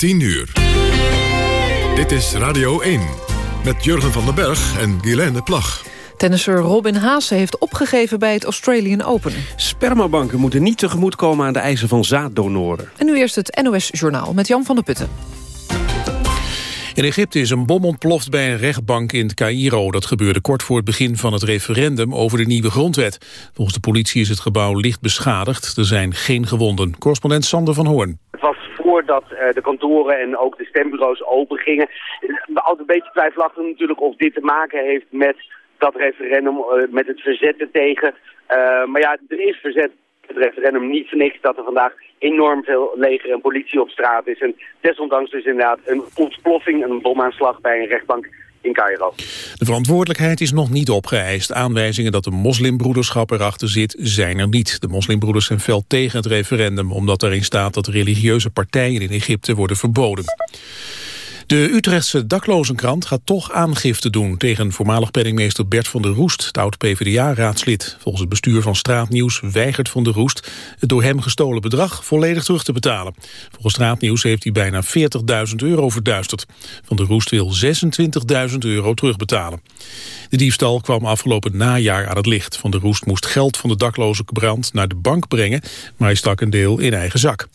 10 uur. Dit is Radio 1 met Jurgen van den Berg en Guilaine Plag. Tennisser Robin Haase heeft opgegeven bij het Australian Open. Spermabanken moeten niet tegemoetkomen aan de eisen van zaaddonoren. En nu eerst het NOS Journaal met Jan van der Putten. In Egypte is een bom ontploft bij een rechtbank in Cairo. Dat gebeurde kort voor het begin van het referendum over de nieuwe grondwet. Volgens de politie is het gebouw licht beschadigd. Er zijn geen gewonden. Correspondent Sander van Hoorn. Het was voordat uh, de kantoren en ook de stembureaus open gingen. Altijd een beetje twijfelachtig natuurlijk of dit te maken heeft met dat referendum, uh, met het verzetten tegen. Uh, maar ja, er is verzet het referendum niet voor niks dat er vandaag enorm veel leger en politie op straat is. En desondanks dus inderdaad een ontploffing, een bomaanslag bij een rechtbank in. De verantwoordelijkheid is nog niet opgeëist. Aanwijzingen dat de moslimbroederschap erachter zit, zijn er niet. De moslimbroeders zijn fel tegen het referendum... omdat erin staat dat religieuze partijen in Egypte worden verboden. De Utrechtse daklozenkrant gaat toch aangifte doen tegen voormalig penningmeester Bert van der Roest, het oud-PVDA-raadslid. Volgens het bestuur van Straatnieuws weigert van der Roest het door hem gestolen bedrag volledig terug te betalen. Volgens Straatnieuws heeft hij bijna 40.000 euro verduisterd. Van der Roest wil 26.000 euro terugbetalen. De diefstal kwam afgelopen najaar aan het licht. Van der Roest moest geld van de daklozenkrant naar de bank brengen, maar hij stak een deel in eigen zak.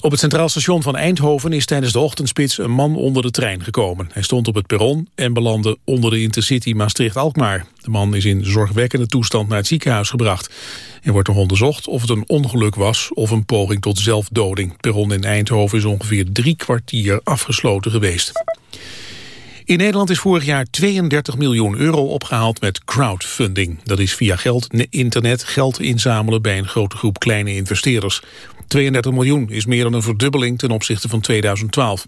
Op het Centraal Station van Eindhoven is tijdens de ochtendspits een man onder de trein gekomen. Hij stond op het perron en belandde onder de Intercity Maastricht-Alkmaar. De man is in zorgwekkende toestand naar het ziekenhuis gebracht. Er wordt nog onderzocht of het een ongeluk was of een poging tot zelfdoding. Het perron in Eindhoven is ongeveer drie kwartier afgesloten geweest. In Nederland is vorig jaar 32 miljoen euro opgehaald met crowdfunding. Dat is via geld, internet geld inzamelen bij een grote groep kleine investeerders. 32 miljoen is meer dan een verdubbeling ten opzichte van 2012.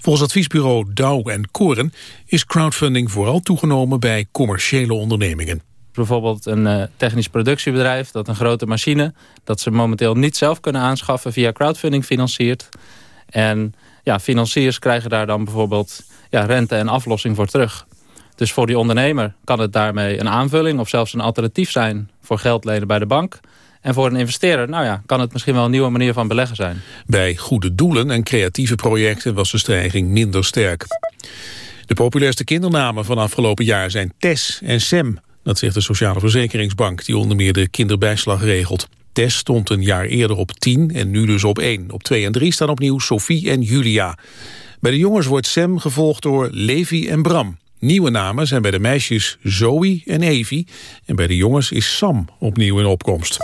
Volgens adviesbureau Douw en Koren is crowdfunding vooral toegenomen bij commerciële ondernemingen. Bijvoorbeeld een uh, technisch productiebedrijf dat een grote machine... dat ze momenteel niet zelf kunnen aanschaffen via crowdfunding financiert. En ja, financiers krijgen daar dan bijvoorbeeld ja, rente en aflossing voor terug. Dus voor die ondernemer kan het daarmee een aanvulling... of zelfs een alternatief zijn voor geld lenen bij de bank... En voor een investeerder nou ja, kan het misschien wel een nieuwe manier van beleggen zijn. Bij goede doelen en creatieve projecten was de stijging minder sterk. De populairste kindernamen van afgelopen jaar zijn Tess en Sem. Dat zegt de Sociale Verzekeringsbank, die onder meer de kinderbijslag regelt. Tess stond een jaar eerder op 10 en nu dus op 1. Op 2 en 3 staan opnieuw Sophie en Julia. Bij de jongens wordt Sem gevolgd door Levi en Bram. Nieuwe namen zijn bij de meisjes Zoe en Evie. En bij de jongens is Sam opnieuw in opkomst.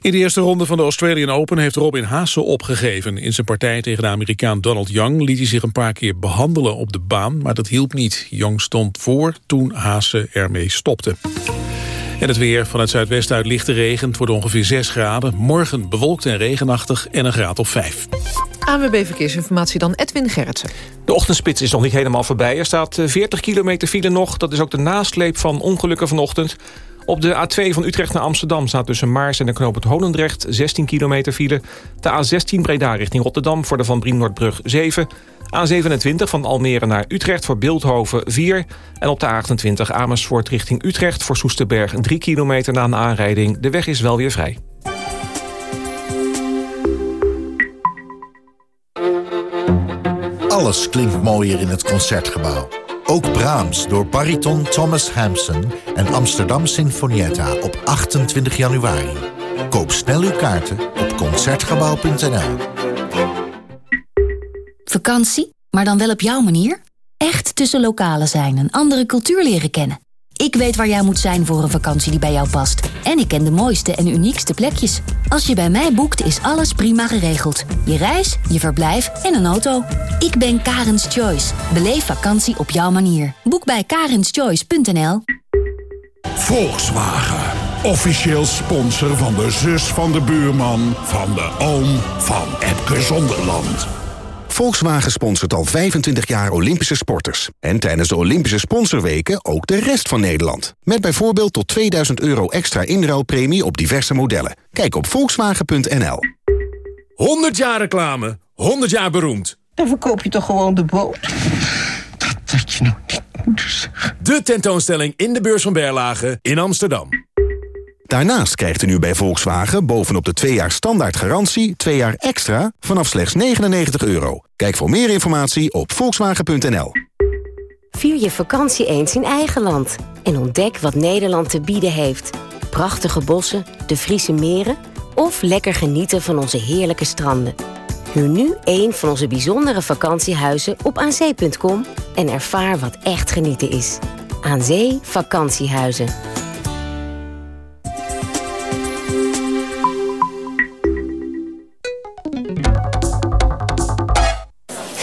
In de eerste ronde van de Australian Open heeft Robin Haase opgegeven. In zijn partij tegen de Amerikaan Donald Young liet hij zich een paar keer behandelen op de baan, maar dat hielp niet. Young stond voor toen Haase ermee stopte. En het weer van het zuidwesten uit lichte regen. Het wordt ongeveer 6 graden. Morgen bewolkt en regenachtig en een graad of 5. ANWB Verkeersinformatie dan Edwin Gerritsen. De ochtendspits is nog niet helemaal voorbij. Er staat 40 eh, kilometer file nog. Dat is ook de nasleep van ongelukken vanochtend. Op de A2 van Utrecht naar Amsterdam staat tussen Maars en de knoop het Holendrecht 16 kilometer file. De A16 Breda richting Rotterdam voor de Van Brien Noordbrug 7. A27 van Almere naar Utrecht voor Beeldhoven 4. En op de A28 Amersfoort richting Utrecht voor Soesterberg 3 kilometer na een aanrijding. De weg is wel weer vrij. Alles klinkt mooier in het Concertgebouw. Ook Brahms door bariton Thomas Hampson en Amsterdam Sinfonietta op 28 januari. Koop snel uw kaarten op Concertgebouw.nl. Vakantie, maar dan wel op jouw manier? Echt tussen lokalen zijn en andere cultuur leren kennen. Ik weet waar jij moet zijn voor een vakantie die bij jou past. En ik ken de mooiste en uniekste plekjes. Als je bij mij boekt, is alles prima geregeld. Je reis, je verblijf en een auto. Ik ben Karens Choice. Beleef vakantie op jouw manier. Boek bij karenschoice.nl Volkswagen. Officieel sponsor van de zus van de buurman... van de oom van Epke Zonderland. Volkswagen sponsort al 25 jaar Olympische sporters. En tijdens de Olympische sponsorweken ook de rest van Nederland. Met bijvoorbeeld tot 2000 euro extra inruilpremie op diverse modellen. Kijk op volkswagen.nl. 100 jaar reclame, 100 jaar beroemd. Dan verkoop je toch gewoon de boot? Dat dat je nog niet moet De tentoonstelling in de beurs van Berlage in Amsterdam. Daarnaast krijgt u nu bij Volkswagen bovenop de 2 jaar standaard garantie... 2 jaar extra vanaf slechts 99 euro. Kijk voor meer informatie op volkswagen.nl. Vier je vakantie eens in eigen land. En ontdek wat Nederland te bieden heeft. Prachtige bossen, de Friese meren... of lekker genieten van onze heerlijke stranden. Huur nu een van onze bijzondere vakantiehuizen op aanzee.com... en ervaar wat echt genieten is. Aan Zee Vakantiehuizen.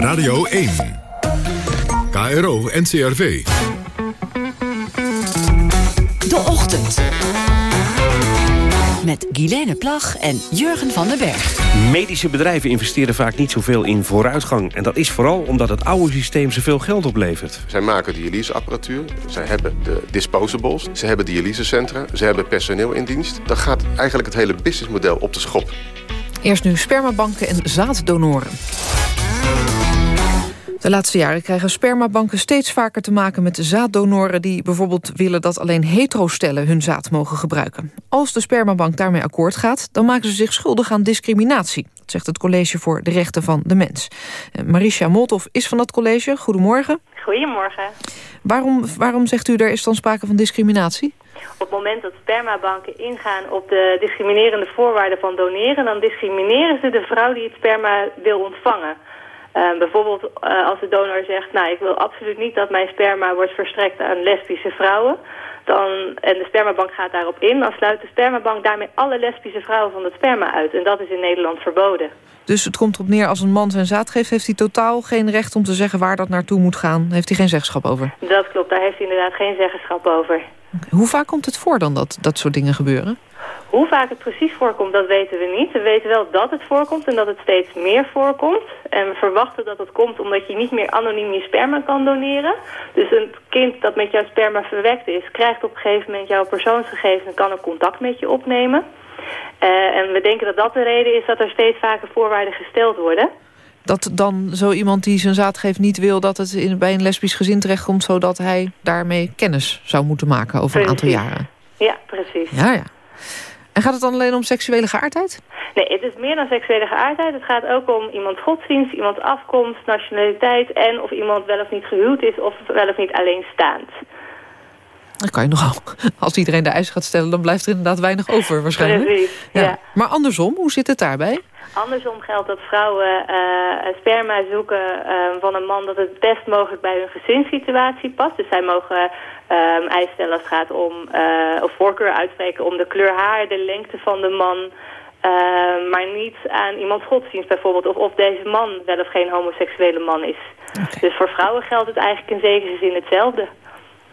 Radio 1. KRO NCRV. De Ochtend. Met Guilaine Plag en Jurgen van den Berg. Medische bedrijven investeren vaak niet zoveel in vooruitgang. En dat is vooral omdat het oude systeem zoveel geld oplevert. Zij maken dialyseapparatuur, zij hebben de disposables, ze hebben dialysecentra, ze hebben personeel in dienst. Dan gaat eigenlijk het hele businessmodel op de schop. Eerst nu spermabanken en zaaddonoren. De laatste jaren krijgen spermabanken steeds vaker te maken met zaaddonoren... die bijvoorbeeld willen dat alleen hetero-stellen hun zaad mogen gebruiken. Als de spermabank daarmee akkoord gaat... dan maken ze zich schuldig aan discriminatie. Dat zegt het College voor de Rechten van de Mens. Eh, Marisha Molthoff is van dat college. Goedemorgen. Goedemorgen. Waarom, waarom zegt u er is dan sprake van discriminatie? Op het moment dat spermabanken ingaan op de discriminerende voorwaarden van doneren... dan discrimineren ze de vrouw die het sperma wil ontvangen... Uh, bijvoorbeeld uh, als de donor zegt, nou ik wil absoluut niet dat mijn sperma wordt verstrekt aan lesbische vrouwen. Dan, en de spermabank gaat daarop in, dan sluit de spermabank daarmee alle lesbische vrouwen van het sperma uit. En dat is in Nederland verboden. Dus het komt erop neer, als een man zijn zaad geeft... heeft hij totaal geen recht om te zeggen waar dat naartoe moet gaan? Heeft hij geen zeggenschap over? Dat klopt, daar heeft hij inderdaad geen zeggenschap over. Hoe vaak komt het voor dan dat dat soort dingen gebeuren? Hoe vaak het precies voorkomt, dat weten we niet. We weten wel dat het voorkomt en dat het steeds meer voorkomt. En we verwachten dat het komt omdat je niet meer anoniem je sperma kan doneren. Dus een kind dat met jouw sperma verwekt is... krijgt op een gegeven moment jouw persoonsgegevens... en kan een contact met je opnemen. Uh, en we denken dat dat de reden is dat er steeds vaker voorwaarden gesteld worden. Dat dan zo iemand die zijn zaad geeft niet wil dat het in, bij een lesbisch gezin terechtkomt... zodat hij daarmee kennis zou moeten maken over precies. een aantal jaren. Ja, precies. Ja, ja. En gaat het dan alleen om seksuele geaardheid? Nee, het is meer dan seksuele geaardheid. Het gaat ook om iemands godsdienst, iemands afkomst, nationaliteit... en of iemand wel of niet gehuwd is of wel of niet alleenstaand. Dan kan je nogal, als iedereen de eisen gaat stellen... dan blijft er inderdaad weinig over waarschijnlijk. Precies, ja. ja. Maar andersom, hoe zit het daarbij? Andersom geldt dat vrouwen uh, sperma zoeken uh, van een man dat het best mogelijk bij hun gezinssituatie past. Dus zij mogen um, eisen stellen als het gaat om, uh, of voorkeur uitspreken om de kleur haar, de lengte van de man. Uh, maar niet aan iemands godsdienst bijvoorbeeld. Of of deze man wel of geen homoseksuele man is. Okay. Dus voor vrouwen geldt het eigenlijk in zekere zin hetzelfde.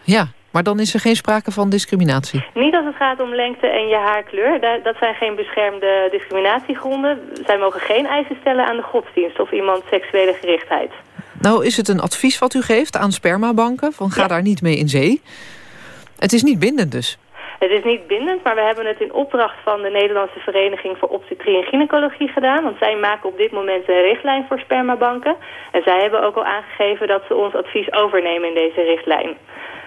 Ja, maar dan is er geen sprake van discriminatie? Niet als het gaat om lengte en je haarkleur. Dat zijn geen beschermde discriminatiegronden. Zij mogen geen eisen stellen aan de godsdienst of iemands seksuele gerichtheid. Nou, is het een advies wat u geeft aan spermabanken? Van ga ja. daar niet mee in zee. Het is niet bindend dus. Het is niet bindend, maar we hebben het in opdracht van de Nederlandse Vereniging voor Obstetrie en Gynaecologie gedaan. Want zij maken op dit moment een richtlijn voor spermabanken. En zij hebben ook al aangegeven dat ze ons advies overnemen in deze richtlijn.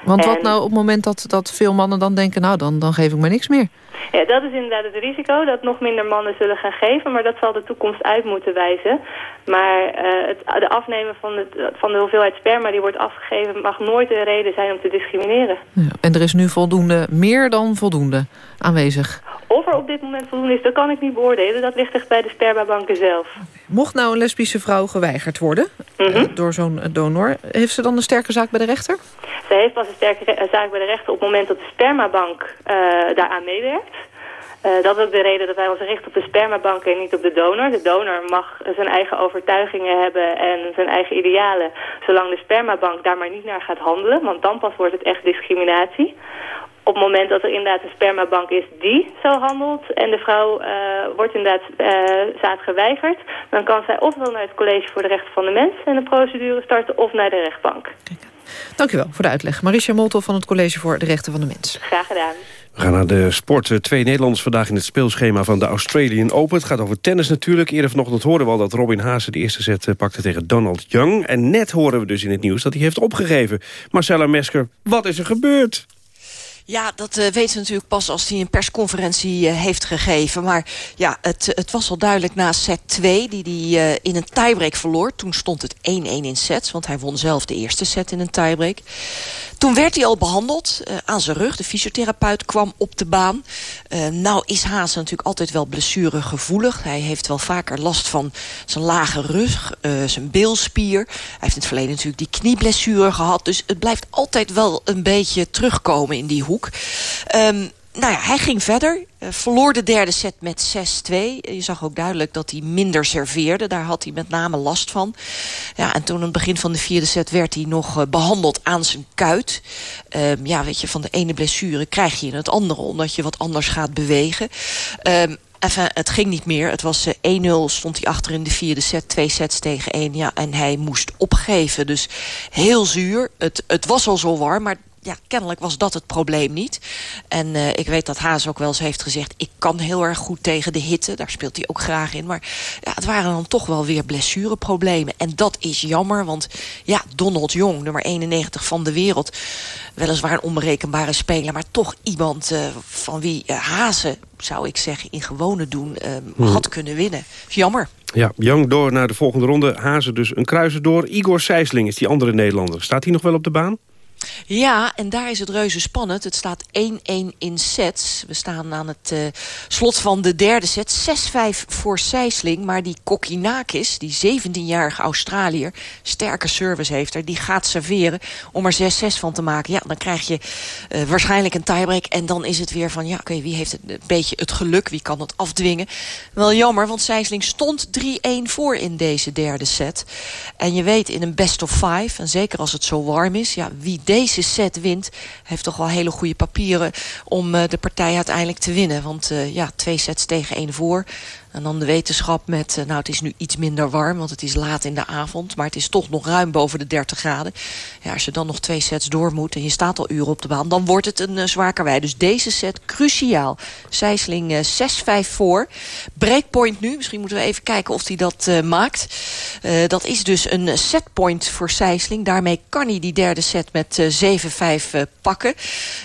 Want wat en... nou op het moment dat, dat veel mannen dan denken... nou, dan, dan geef ik me niks meer. Ja, dat is inderdaad het risico, dat nog minder mannen zullen gaan geven. Maar dat zal de toekomst uit moeten wijzen. Maar uh, het, de afnemen van, het, van de hoeveelheid sperma die wordt afgegeven... mag nooit een reden zijn om te discrimineren. Ja, en er is nu voldoende, meer dan voldoende aanwezig. Of er op dit moment voldoende is, dat kan ik niet beoordelen. Dat ligt echt bij de spermabanken zelf. Mocht nou een lesbische vrouw geweigerd worden mm -hmm. uh, door zo'n donor... heeft ze dan een sterke zaak bij de rechter? Ze heeft pas een sterke zaak bij de rechter op het moment dat de spermabank uh, daaraan meewerkt. Uh, dat is ook de reden dat wij ons richten op de spermabank en niet op de donor. De donor mag zijn eigen overtuigingen hebben en zijn eigen idealen... zolang de spermabank daar maar niet naar gaat handelen. Want dan pas wordt het echt discriminatie op het moment dat er inderdaad een spermabank is die zo handelt... en de vrouw uh, wordt inderdaad uh, zaad geweigerd... dan kan zij ofwel naar het College voor de Rechten van de Mens... en de procedure starten of naar de rechtbank. Kijk. Dank u wel voor de uitleg. Marisha Moltol van het College voor de Rechten van de Mens. Graag gedaan. We gaan naar de sport. Twee Nederlanders vandaag in het speelschema van de Australian Open. Het gaat over tennis natuurlijk. Eerder vanochtend hoorden we al dat Robin Haase de eerste set eh, pakte tegen Donald Young. En net horen we dus in het nieuws dat hij heeft opgegeven. Marcella Mesker, wat is er gebeurd? Ja, dat uh, weten we natuurlijk pas als hij een persconferentie uh, heeft gegeven. Maar ja, het, het was al duidelijk na set 2 die hij uh, in een tiebreak verloor. Toen stond het 1-1 in sets, want hij won zelf de eerste set in een tiebreak. Toen werd hij al behandeld aan zijn rug. De fysiotherapeut kwam op de baan. nou is Haas natuurlijk altijd wel blessuregevoelig. Hij heeft wel vaker last van zijn lage rug, zijn beelspier. Hij heeft in het verleden natuurlijk die knieblessure gehad. Dus het blijft altijd wel een beetje terugkomen in die hoek. Um, nou ja, hij ging verder. Uh, verloor de derde set met 6-2. Je zag ook duidelijk dat hij minder serveerde. Daar had hij met name last van. Ja, en toen aan het begin van de vierde set werd hij nog uh, behandeld aan zijn kuit. Um, ja, weet je, van de ene blessure krijg je het andere... omdat je wat anders gaat bewegen. Um, Enfin, het ging niet meer. Het was uh, 1-0, stond hij achter in de vierde set. Twee sets tegen één. Ja, en hij moest opgeven. Dus heel zuur. Het, het was al zo warm, maar ja, kennelijk was dat het probleem niet. En uh, ik weet dat Haas ook wel eens heeft gezegd... ik kan heel erg goed tegen de hitte. Daar speelt hij ook graag in. Maar ja, het waren dan toch wel weer blessureproblemen. En dat is jammer, want ja, Donald Jong, nummer 91 van de wereld... weliswaar een onberekenbare speler... maar toch iemand uh, van wie uh, Hazen, zou ik zeggen, in gewone doen... Hmm. had kunnen winnen. Jammer. Ja, Jong door naar de volgende ronde. Hazen dus een kruiser door. Igor Sijsling is die andere Nederlander. Staat hij nog wel op de baan? Ja, en daar is het reuze spannend. Het staat 1-1 in sets. We staan aan het uh, slot van de derde set. 6-5 voor Sijsling. Maar die Kokinakis, die 17-jarige Australiër... sterke service heeft er, die gaat serveren om er 6-6 van te maken. Ja, dan krijg je uh, waarschijnlijk een tiebreak. En dan is het weer van, ja, oké, wie heeft het, een beetje het geluk? Wie kan het afdwingen? Wel jammer, want Sijsling stond 3-1 voor in deze derde set. En je weet, in een best of five, en zeker als het zo warm is... ja, wie deze set wint, heeft toch wel hele goede papieren om uh, de partij uiteindelijk te winnen. Want uh, ja, twee sets tegen één voor. En dan de wetenschap met, uh, nou het is nu iets minder warm, want het is laat in de avond. Maar het is toch nog ruim boven de 30 graden. Ja, als je dan nog twee sets door moet en je staat al uren op de baan, dan wordt het een uh, zwaar karwei. Dus deze set cruciaal. Sijsling uh, 6-5 voor. Breakpoint nu, misschien moeten we even kijken of hij dat maakt. Dat is dus een setpoint voor Sijsling. Daarmee kan hij die derde set met 7-5 pakken.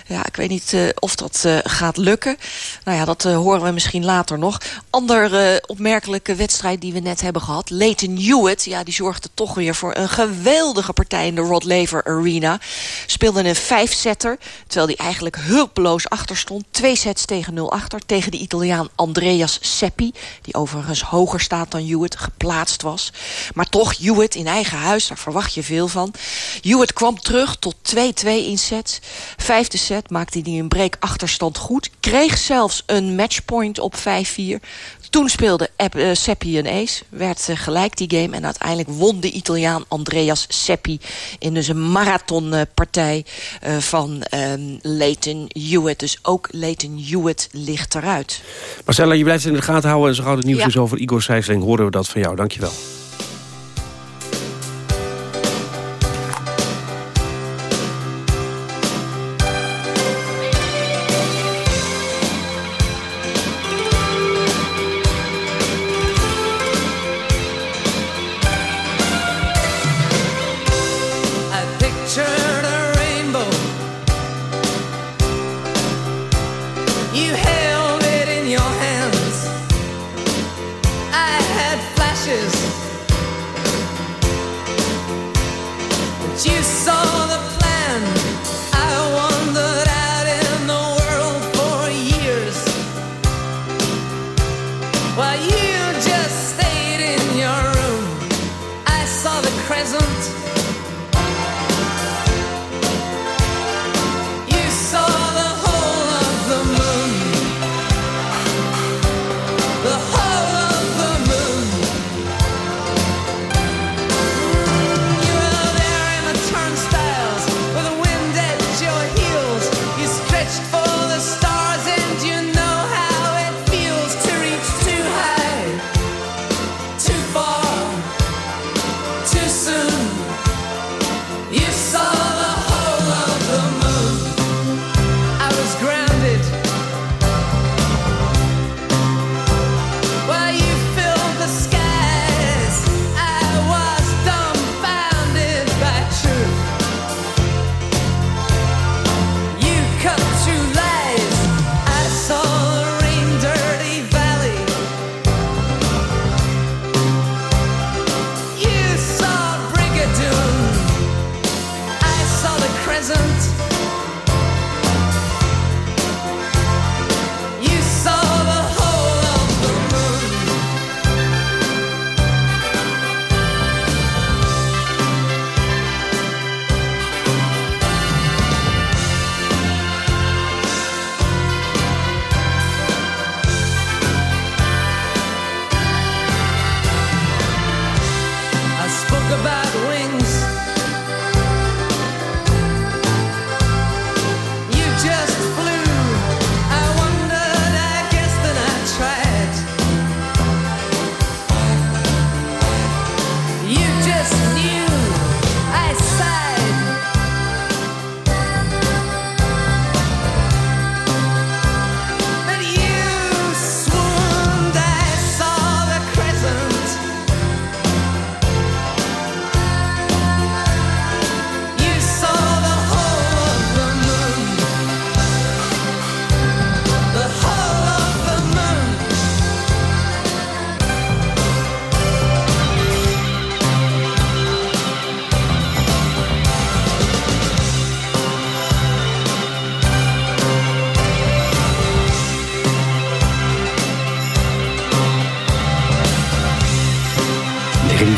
Ja, ik weet niet of dat gaat lukken. Nou ja, dat horen we misschien later nog. Ander uh, opmerkelijke wedstrijd die we net hebben gehad. Leighton Hewitt, ja, die zorgde toch weer voor een geweldige partij in de Rod Laver Arena. Speelde een vijfsetter, terwijl hij eigenlijk hulpeloos achter stond. Twee sets tegen nul achter, tegen de Italiaan Andreas Seppi. Die overigens hoger staat dan Hewitt, geplaatst was. Maar toch, Hewitt in eigen huis, daar verwacht je veel van. Hewitt kwam terug tot 2-2 in sets. Vijfde set maakte hij een break achterstand goed. Kreeg zelfs een matchpoint op 5-4. Toen speelde uh, Seppi een ace, werd uh, gelijk die game... en uiteindelijk won de Italiaan Andreas Seppi... in dus een marathonpartij uh, van um, Leighton Hewitt. Dus ook Leighton Hewitt ligt eruit. Marcella, je blijft in de gaten houden... en zo gauw het nieuws ja. is over Igor Sijsling... horen we dat van jou. Dankjewel.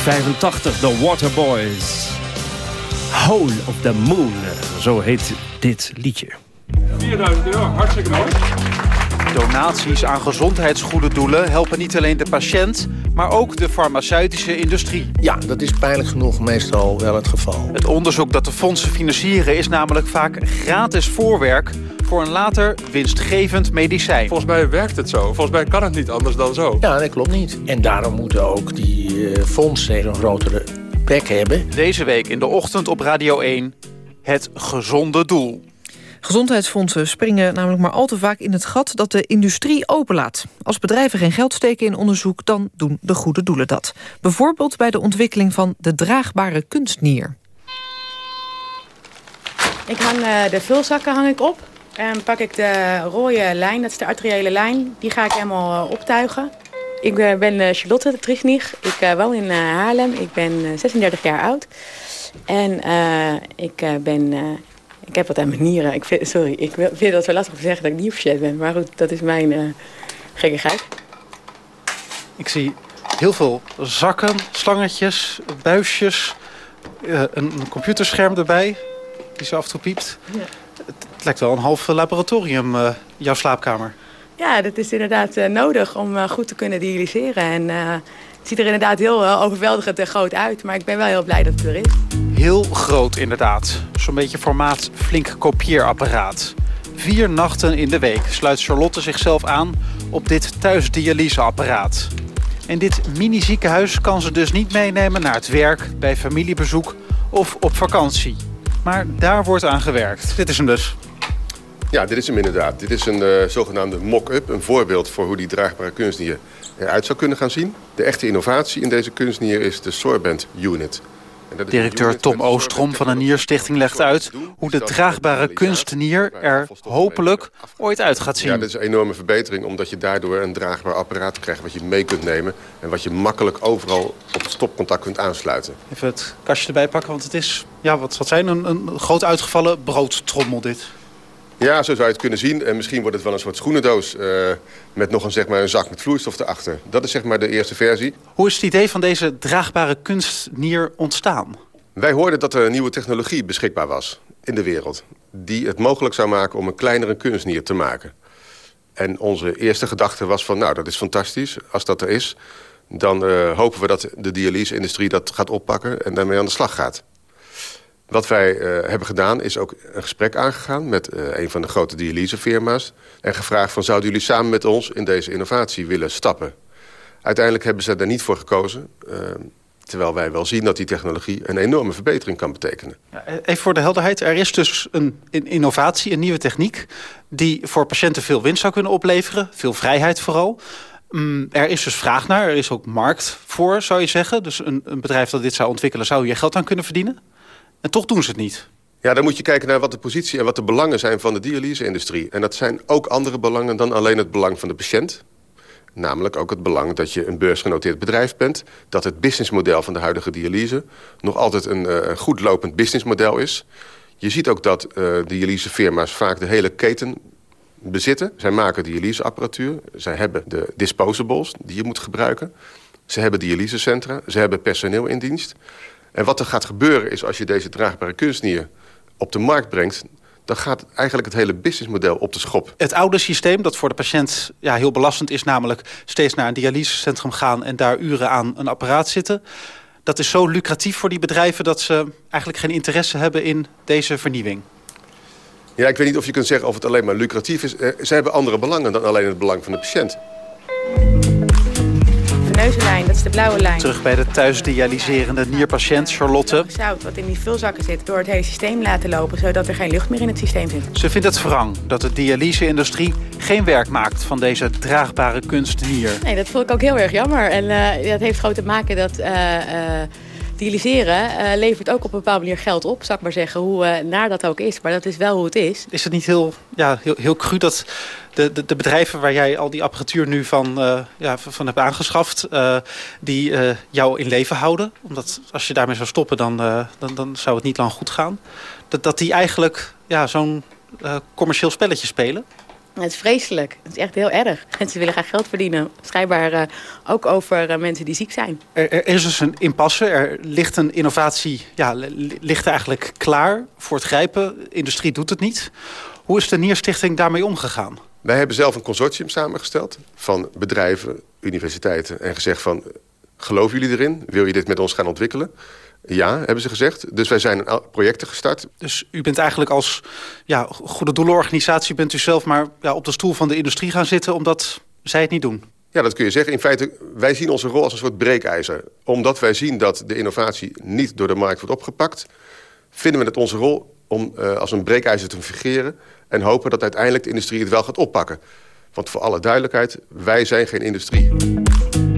1985, The Waterboys. Hole of the Moon, zo heet dit liedje. 4000 euro, hartstikke mooi. Donaties aan gezondheidsgoede doelen helpen niet alleen de patiënt... maar ook de farmaceutische industrie. Ja, dat is pijnlijk genoeg meestal wel het geval. Het onderzoek dat de fondsen financieren is namelijk vaak gratis voorwerk... voor een later winstgevend medicijn. Volgens mij werkt het zo. Volgens mij kan het niet anders dan zo. Ja, dat klopt niet. En daarom moeten ook die uh, fondsen een grotere bek hebben. Deze week in de ochtend op Radio 1 het gezonde doel. Gezondheidsfondsen springen namelijk maar al te vaak in het gat dat de industrie openlaat. Als bedrijven geen geld steken in onderzoek, dan doen de goede doelen dat. Bijvoorbeeld bij de ontwikkeling van de draagbare kunstnier. Ik hang uh, de vulzakken hang ik op. En pak ik de rode lijn, dat is de arteriële lijn, die ga ik helemaal uh, optuigen. Ik ben uh, Charlotte Trichnig. Ik woon in Haarlem. Ik ben 36 jaar oud. En ik ben ik heb wat aan mijn nieren. Ik vind, sorry, ik vind het zo lastig om te zeggen dat ik nierpatiënt ben. Maar goed, dat is mijn uh, gekkigheid. Ik zie heel veel zakken, slangetjes, buisjes, uh, een computerscherm erbij die zo af en toe piept. Ja. Het, het, lijkt wel een half laboratorium, uh, jouw slaapkamer. Ja, dat is inderdaad nodig om goed te kunnen dialyseren. En het ziet er inderdaad heel overweldigend en groot uit. Maar ik ben wel heel blij dat het er is. Heel groot inderdaad. Zo'n beetje formaat flink kopieerapparaat. Vier nachten in de week sluit Charlotte zichzelf aan op dit thuisdialyseapparaat. En dit mini-ziekenhuis kan ze dus niet meenemen naar het werk, bij familiebezoek of op vakantie. Maar daar wordt aan gewerkt. Dit is hem dus. Ja, dit is hem inderdaad. Dit is een uh, zogenaamde mock-up, een voorbeeld voor hoe die draagbare kunstnier eruit zou kunnen gaan zien. De echte innovatie in deze kunstnier is de Sorbent Unit. Directeur Tom Oostrom van de Nierstichting legt uit hoe de draagbare kunstnier er hopelijk ooit uit gaat zien. Ja, dat is een enorme verbetering omdat je daardoor een draagbaar apparaat krijgt wat je mee kunt nemen en wat je makkelijk overal op het stopcontact kunt aansluiten. Even het kastje erbij pakken, want het is, ja, wat, wat zijn een, een groot uitgevallen broodtrommel dit. Ja, zo zou je het kunnen zien. En misschien wordt het wel een soort schoenendoos uh, met nog een, zeg maar, een zak met vloeistof erachter. Dat is zeg maar de eerste versie. Hoe is het idee van deze draagbare kunstnier ontstaan? Wij hoorden dat er een nieuwe technologie beschikbaar was in de wereld. Die het mogelijk zou maken om een kleinere kunstnier te maken. En onze eerste gedachte was van, nou, dat is fantastisch. Als dat er is, dan uh, hopen we dat de dialyse-industrie dat gaat oppakken... en daarmee aan de slag gaat. Wat wij uh, hebben gedaan is ook een gesprek aangegaan met uh, een van de grote dialysefirma's. En gevraagd van zouden jullie samen met ons in deze innovatie willen stappen. Uiteindelijk hebben ze daar niet voor gekozen. Uh, terwijl wij wel zien dat die technologie een enorme verbetering kan betekenen. Ja, even voor de helderheid. Er is dus een, innovatie, een nieuwe techniek... die voor patiënten veel winst zou kunnen opleveren. Veel vrijheid vooral. Um, er is dus vraag naar, er is ook markt voor, zou je zeggen. Dus een, een bedrijf dat dit zou ontwikkelen... zou je geld aan kunnen verdienen? En toch doen ze het niet. Ja, dan moet je kijken naar wat de positie en wat de belangen zijn van de dialyse-industrie. En dat zijn ook andere belangen dan alleen het belang van de patiënt. Namelijk ook het belang dat je een beursgenoteerd bedrijf bent. Dat het businessmodel van de huidige dialyse nog altijd een uh, goed lopend businessmodel is. Je ziet ook dat uh, dialysefirma's vaak de hele keten bezitten. Zij maken dialyseapparatuur. Zij hebben de disposables die je moet gebruiken. Ze hebben dialysecentra. Ze hebben personeel in dienst. En wat er gaat gebeuren is als je deze draagbare kunstnier op de markt brengt... dan gaat eigenlijk het hele businessmodel op de schop. Het oude systeem dat voor de patiënt ja, heel belastend is... namelijk steeds naar een dialysecentrum gaan en daar uren aan een apparaat zitten... dat is zo lucratief voor die bedrijven dat ze eigenlijk geen interesse hebben in deze vernieuwing. Ja, ik weet niet of je kunt zeggen of het alleen maar lucratief is. Eh, ze hebben andere belangen dan alleen het belang van de patiënt neuzenlijn, dat is de blauwe lijn. Terug bij de thuisdialyserende nierpatiënt Charlotte. Zout wat in die vulzakken zit, door het hele systeem laten lopen... zodat er geen lucht meer in het systeem zit. Ze vindt het wrang dat de dialyse-industrie geen werk maakt... van deze draagbare kunstnier. Nee, dat vond ik ook heel erg jammer. En uh, dat heeft gewoon te maken dat... Uh, uh, dialyseren uh, levert ook op een bepaalde manier geld op, zou ik maar zeggen, hoe uh, naar dat ook is. Maar dat is wel hoe het is. Is het niet heel, ja, heel, heel cru dat de, de, bedrijven waar jij al die apparatuur nu van, uh, ja, van hebt aangeschaft, die jou in leven houden? Omdat als je daarmee zou stoppen, dan, dan, dan zou het niet lang goed gaan. Dat, dat die eigenlijk ja, zo'n commercieel spelletje spelen? Het is vreselijk. Het is echt heel erg. Mensen willen graag geld verdienen. Schijnbaar uh, ook over uh, mensen die ziek zijn. Er, er, is dus een impasse. Er ligt een innovatie, ja, ligt eigenlijk klaar voor het grijpen. De industrie doet het niet. Hoe is de Nierstichting daarmee omgegaan? Wij hebben zelf een consortium samengesteld van bedrijven, universiteiten... en gezegd van, geloven jullie erin? Wil je dit met ons gaan ontwikkelen? Ja, hebben ze gezegd. Dus wij zijn projecten gestart. Dus u bent eigenlijk als ja, goede doelenorganisatie... bent u zelf maar ja, op de stoel van de industrie gaan zitten... omdat zij het niet doen? Ja, dat kun je zeggen. In feite, wij zien onze rol als een soort breekijzer. Omdat wij zien dat de innovatie niet door de markt wordt opgepakt... vinden we het onze rol om uh, als een breekijzer te fungeren... en hopen dat uiteindelijk de industrie het wel gaat oppakken. Want voor alle duidelijkheid, wij zijn geen industrie.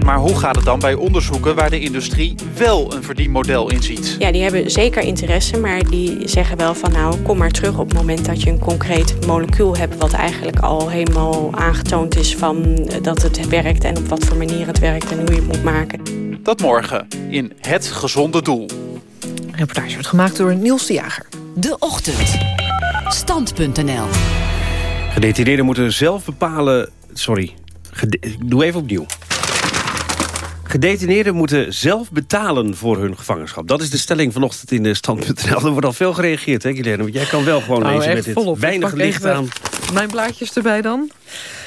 Maar hoe gaat het dan bij onderzoeken waar de industrie wel een verdienmodel in ziet? Ja, die hebben zeker interesse, maar die zeggen wel van nou, kom maar terug op het moment dat je een concreet molecuul hebt wat eigenlijk al helemaal aangetoond is van dat het werkt en op wat voor manier het werkt en hoe je het moet maken. Dat morgen in Het Gezonde Doel. De reportage wordt gemaakt door Niels de Jager. De Ochtend. Stand.nl Gedetineerden moeten zelf bepalen... Sorry, doe even opnieuw. Gedetineerden moeten zelf betalen voor hun gevangenschap. Dat is de stelling vanochtend in de stand.nl. Er wordt al veel gereageerd, hè, Guilherme? Want jij kan wel gewoon nou, lezen met dit weinig licht aan. Mijn blaadjes erbij dan.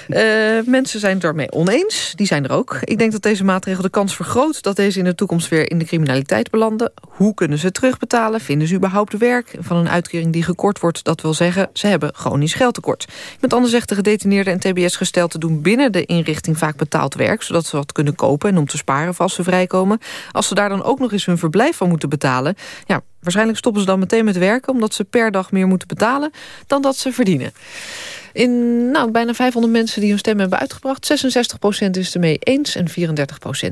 Uh, mensen zijn het daarmee oneens. Die zijn er ook. Ik denk dat deze maatregel de kans vergroot... dat deze in de toekomst weer in de criminaliteit belanden. Hoe kunnen ze terugbetalen? Vinden ze überhaupt werk? Van een uitkering die gekort wordt, dat wil zeggen... ze hebben chronisch geldtekort. Met anders zegt de gedetineerde en tbs-gestelten... doen binnen de inrichting vaak betaald werk... zodat ze wat kunnen kopen en om te sparen als ze vrijkomen. Als ze daar dan ook nog eens hun verblijf van moeten betalen... ja, waarschijnlijk stoppen ze dan meteen met werken... omdat ze per dag meer moeten betalen dan dat ze verdienen. In nou, bijna 500 mensen die hun stem hebben uitgebracht... 66% is het ermee eens en 34%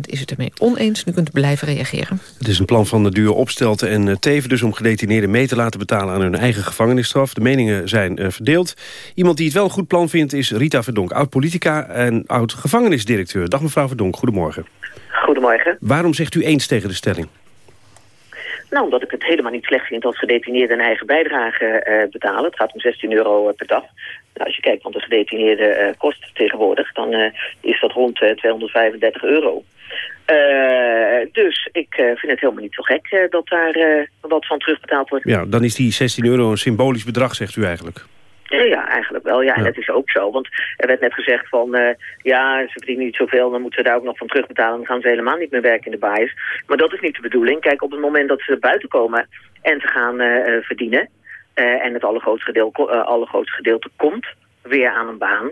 is het ermee oneens. Nu kunt u blijven reageren. Het is een plan van de duur Opstelten en uh, Teven... dus om gedetineerden mee te laten betalen aan hun eigen gevangenisstraf. De meningen zijn uh, verdeeld. Iemand die het wel een goed plan vindt is Rita Verdonk... oud-politica en oud-gevangenisdirecteur. Dag mevrouw Verdonk, goedemorgen. Goedemorgen. Waarom zegt u eens tegen de stelling? Nou, omdat ik het helemaal niet slecht vind als gedetineerden een eigen bijdrage uh, betalen. Het gaat om 16 euro per dag. Nou, als je kijkt wat de gedetineerde uh, kost tegenwoordig, dan uh, is dat rond 235 euro. dus ik vind het helemaal niet zo gek dat daar wat van terugbetaald wordt. Ja, dan is die 16 euro een symbolisch bedrag, zegt u eigenlijk. Ja, eigenlijk wel. Ja, en dat is ook zo. Want er werd net gezegd van, ja, ze verdienen niet zoveel, dan moeten ze daar ook nog van terugbetalen. Dan gaan ze helemaal niet meer werken in de baas. Maar dat is niet de bedoeling. Kijk, op het moment dat ze buiten komen en ze gaan verdienen, uh, en het allergrootste gedeelte, allergrootste gedeelte komt weer aan een baan,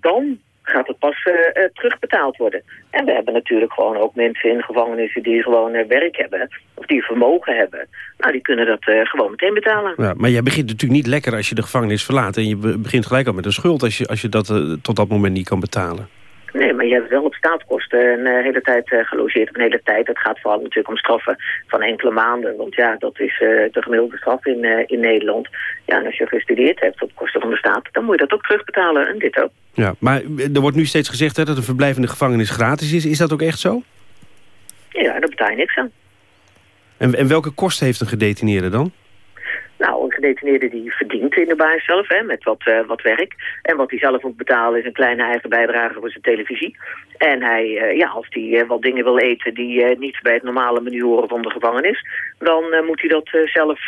dan gaat het pas uh, terugbetaald worden. En we hebben natuurlijk gewoon ook mensen in gevangenissen die gewoon uh, werk hebben. Of die vermogen hebben. Nou, die kunnen dat gewoon meteen betalen. Ja, maar jij begint natuurlijk niet lekker als je de gevangenis verlaat. En je begint gelijk al met een schuld als je, als je dat tot dat moment niet kan betalen. Nee, maar je hebt wel op staatskosten een uh, hele tijd uh, gelogeerd. Een hele tijd. Het gaat vooral natuurlijk om straffen van enkele maanden. Want ja, dat is uh, de gemiddelde straf in, in Nederland. Ja, en als je gestudeerd hebt op kosten van de staat... dan moet je dat ook terugbetalen. En dit ook. Ja, maar er wordt nu steeds gezegd hè, dat een verblijvende gevangenis gratis is. Is dat ook echt zo? Ja, daar betaal je niks aan. En, en welke kosten heeft een gedetineerde dan? Nou, een gedetineerde die verdient in de baas zelf, hè, met wat, uh, wat werk. En wat hij zelf moet betalen is een kleine eigen bijdrage voor zijn televisie. En hij, uh, ja, als hij uh, wat dingen wil eten die niet bij het normale menu horen van de gevangenis... dan moet hij dat zelf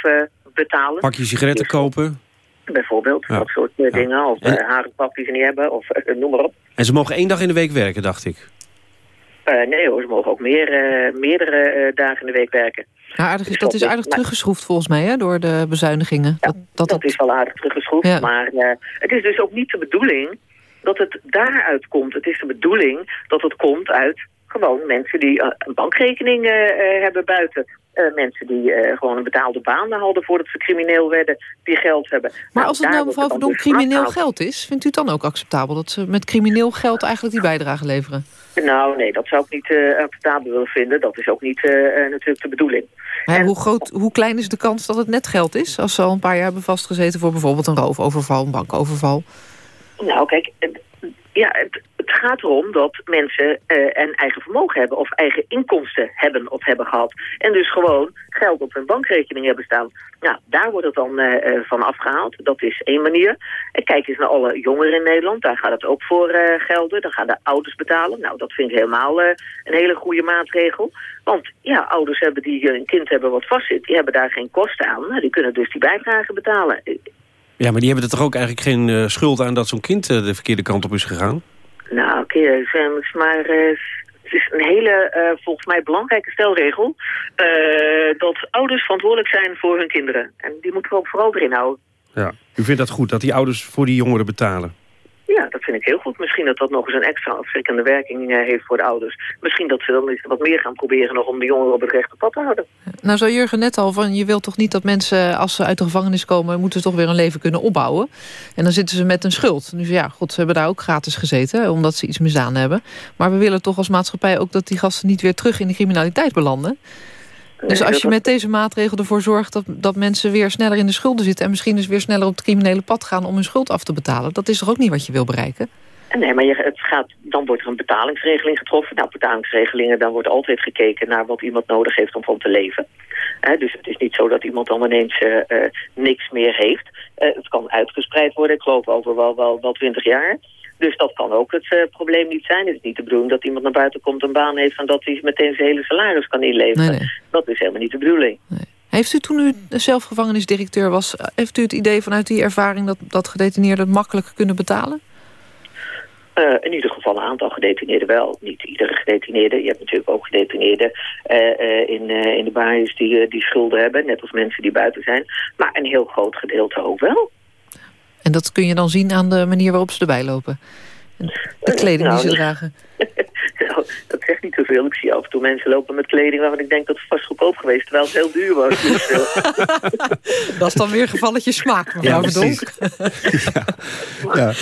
betalen. Pak je sigaretten kopen? Bijvoorbeeld, dat soort dingen. Of en... harenpap die ze niet hebben, of noem maar op. En ze mogen één dag in de week werken, dacht ik. nee hoor, ze mogen ook meer, meerdere dagen in de week werken. Aardig, is, dat is aardig teruggeschroefd volgens mij hè, door de bezuinigingen. Ja, dat, dat, dat, is wel aardig teruggeschroefd. Ja. Maar uh, het is dus ook niet de bedoeling dat het daaruit komt. Het is de bedoeling dat het komt uit gewoon mensen die uh, een bankrekening uh, hebben buiten. mensen die gewoon een betaalde baan hadden voordat ze crimineel werden, die geld hebben. Maar nou, als het nou mevrouw Verdonk dus crimineel geld is, vindt u het dan ook acceptabel dat ze met crimineel geld eigenlijk die bijdrage leveren? Nou, nee, dat zou ik niet acceptabel willen vinden. Dat is ook niet natuurlijk de bedoeling. Maar en, hoe, groot, hoe klein is de kans dat het net geld is? Als ze al een paar jaar hebben vastgezeten voor bijvoorbeeld een roofoverval, een bankoverval? Nou, kijk, Ja, het, gaat erom dat mensen uh, een eigen vermogen hebben of eigen inkomsten hebben of hebben gehad. En dus gewoon geld op hun bankrekening hebben staan. Nou, daar wordt het dan uh, van afgehaald. Dat is één manier. En kijk eens naar alle jongeren in Nederland. Daar gaat het ook voor gelden. Dan gaan de ouders betalen. Nou, dat vind ik helemaal een hele goede maatregel. Want ja, ouders hebben die een kind hebben wat vastzit, die hebben daar geen kosten aan. Nou, die kunnen dus die bijdrage betalen. Ja, maar die hebben er toch ook eigenlijk geen uh, schuld aan dat zo'n kind uh, de verkeerde kant op is gegaan? Nou, oké, okay, maar uh, het is een hele, volgens mij, belangrijke stelregel... dat ouders verantwoordelijk zijn voor hun kinderen. En die moeten we ook vooral erin houden. Ja, u vindt dat goed, dat die ouders voor die jongeren betalen? Ja, dat vind ik heel goed. Misschien dat dat nog eens een extra afschrikkende werking uh, heeft voor de ouders. Misschien dat ze dan wat meer gaan proberen nog om de jongeren op het rechte pad te houden. Nou, zei Jurgen net al van, je wilt toch niet dat mensen als ze uit de gevangenis komen... moeten ze toch weer een leven kunnen opbouwen. En dan zitten ze met een schuld. Dus ja, god, ze hebben daar ook gratis gezeten, omdat ze iets misdaan hebben. Maar we willen toch als maatschappij ook dat die gasten niet weer terug in de criminaliteit belanden. Dus als je met deze maatregel ervoor zorgt dat, dat mensen weer sneller in de schulden zitten... en misschien dus weer sneller op het criminele pad gaan om hun schuld af te betalen... dat is toch ook niet wat je wil bereiken? Nee, maar je, het gaat, dan wordt er een betalingsregeling getroffen. Nou, betalingsregelingen, dan wordt altijd gekeken naar wat iemand nodig heeft om van te leven. dus het is niet zo dat iemand dan ineens uh, uh, niks meer heeft. Uh, het kan uitgespreid worden, ik geloof over wel, wel, wel 20 jaar. Dus dat kan ook het uh, probleem niet zijn. Het is niet de bedoeling dat iemand naar buiten komt, een baan heeft... en dat hij meteen zijn hele salaris kan inleveren. Nee, nee. Dat is helemaal niet de bedoeling. Nee. Heeft u toen u zelf gevangenisdirecteur was... heeft u het idee vanuit die ervaring dat, dat gedetineerden het makkelijk kunnen betalen? Uh, in ieder geval een aantal gedetineerden wel. Niet iedere gedetineerde. Je hebt natuurlijk ook gedetineerden uh, uh, in, in de basis die, die schulden hebben. Net als mensen die buiten zijn. Maar een heel groot gedeelte ook wel. En dat kun je dan zien aan de manier waarop ze erbij lopen. De kleding nou, die ze dragen. nou, dat zegt niet zoveel. Ik zie af en toe mensen lopen met kleding waarvan ik denk dat het vast goedkoop geweest, terwijl het heel duur was. Dus, uh... dat is dan weer een gevalletje smaak, mevrouw ja, Verdonk. ja.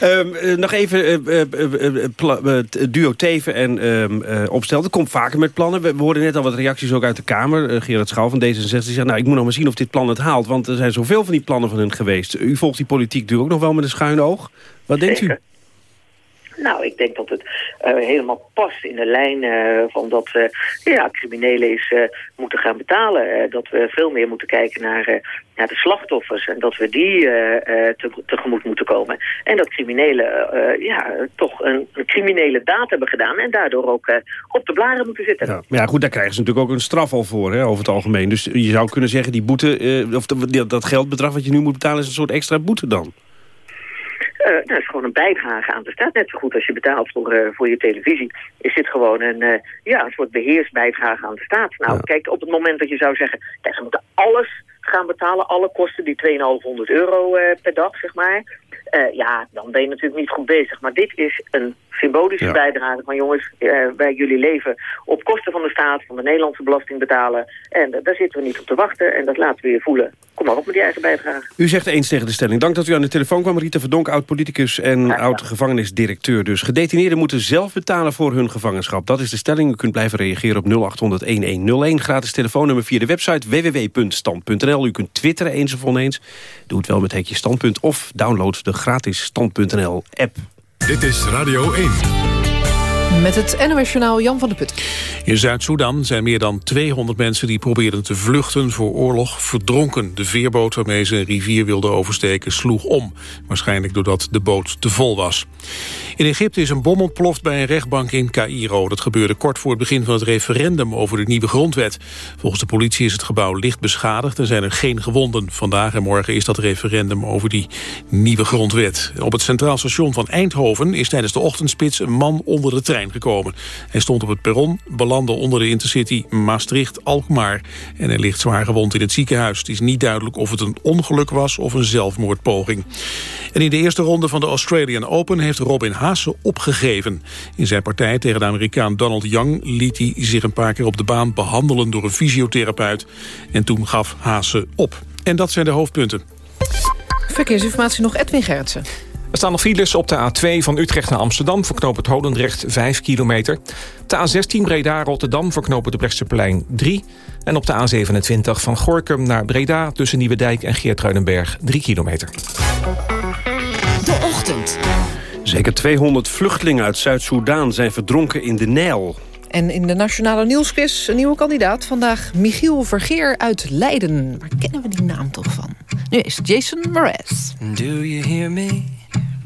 ja. Um, nog even uh, duo Teven en um, Opstel. Dat komt vaker met plannen. We, we hoorden net al wat reacties ook uit de Kamer. Gerard Schouw van D66 zegt, nou, ik moet nog maar zien of dit plan het haalt. Want er zijn zoveel van die plannen van hen geweest. U volgt die politiek natuurlijk ook nog wel met een schuin oog. Wat denkt u? Nou, ik denk dat het uh, helemaal past in de lijn uh, van dat uh, ja, criminelen is, moeten gaan betalen. dat we veel meer moeten kijken naar, de slachtoffers en dat we die te, tegemoet moeten komen. En dat criminelen ja, toch een, een, criminele daad hebben gedaan en daardoor ook op de blaren moeten zitten. Ja, maar ja, goed, daar krijgen ze natuurlijk ook een straf al voor, hè, over het algemeen. Dus je zou kunnen zeggen, die boete, of dat geldbedrag wat je nu moet betalen is een soort extra boete dan. Uh, nou, dat is gewoon een bijdrage aan de staat. Net zo goed als je betaalt voor, uh, voor je televisie. Is dit gewoon een, uh, ja, een soort beheersbijdrage aan de staat. Nou, ja. kijk, op het moment dat je zou zeggen... Kijk, ze moeten alles gaan betalen. Alle kosten, die 2500 euro per dag, zeg maar. ja, dan ben je natuurlijk niet goed bezig. Maar dit is een symbolische ja. bijdrage van jongens, wij jullie leven op kosten van de staat, van de Nederlandse belasting betalen. En daar zitten we niet op te wachten en dat laten we je voelen. Kom maar op met die eigen bijdrage. U zegt eens tegen de stelling. Dank dat u aan de telefoon kwam. Rita Verdonk, oud-politicus en ja, oud-gevangenisdirecteur. Dus gedetineerden moeten zelf betalen voor hun gevangenschap. Dat is de stelling. U kunt blijven reageren op 0800-1101. Gratis telefoonnummer via de website www.stand.nl. U kunt twitteren eens of oneens. Doe het wel met hekje standpunt of download de gratis stand.nl app. Dit is Radio 1. Met het NOS Journaal Jan van der Put. In Zuid-Soedan zijn meer dan 200 mensen die probeerden te vluchten voor oorlog verdronken. De veerboot waarmee ze een rivier wilden oversteken sloeg om. Waarschijnlijk doordat de boot te vol was. In Egypte is een bom ontploft bij een rechtbank in Cairo. Dat gebeurde kort voor het begin van het referendum over de nieuwe grondwet. Volgens de politie is het gebouw licht beschadigd en zijn er geen gewonden. Vandaag en morgen is dat referendum over die nieuwe grondwet. Op het Centraal Station van Eindhoven is tijdens de ochtendspits een man onder de trein gekomen. Hij stond op het perron, belandde onder de intercity Maastricht-Alkmaar... en hij ligt zwaar gewond in het ziekenhuis. Het is niet duidelijk of het een ongeluk was of een zelfmoordpoging. En in de eerste ronde van de Australian Open heeft Robin Haase opgegeven. In zijn partij tegen de Amerikaan Donald Young liet hij zich een paar keer op de baan behandelen door een fysiotherapeut. En toen gaf Haase op. En dat zijn de hoofdpunten. Verkeersinformatie nog Edwin Gerritsen. Er staan nog files op de A2 van Utrecht naar Amsterdam... voor knoop het Holendrecht 5 kilometer. De A16 Breda-Rotterdam voor de Brechtseplein 3. En op de A27 van Gorkum naar Breda... tussen Nieuwedijk en Geertruidenberg 3 kilometer. De Ochtend. Zeker 200 vluchtelingen uit Zuid-Soedan zijn verdronken in de Nijl. En in de Nationale Nieuwsquiz een nieuwe kandidaat. Vandaag Michiel Vergeer uit Leiden. Waar kennen we die naam toch van? Nu is Jason Mraz. Do you hear me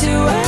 to us.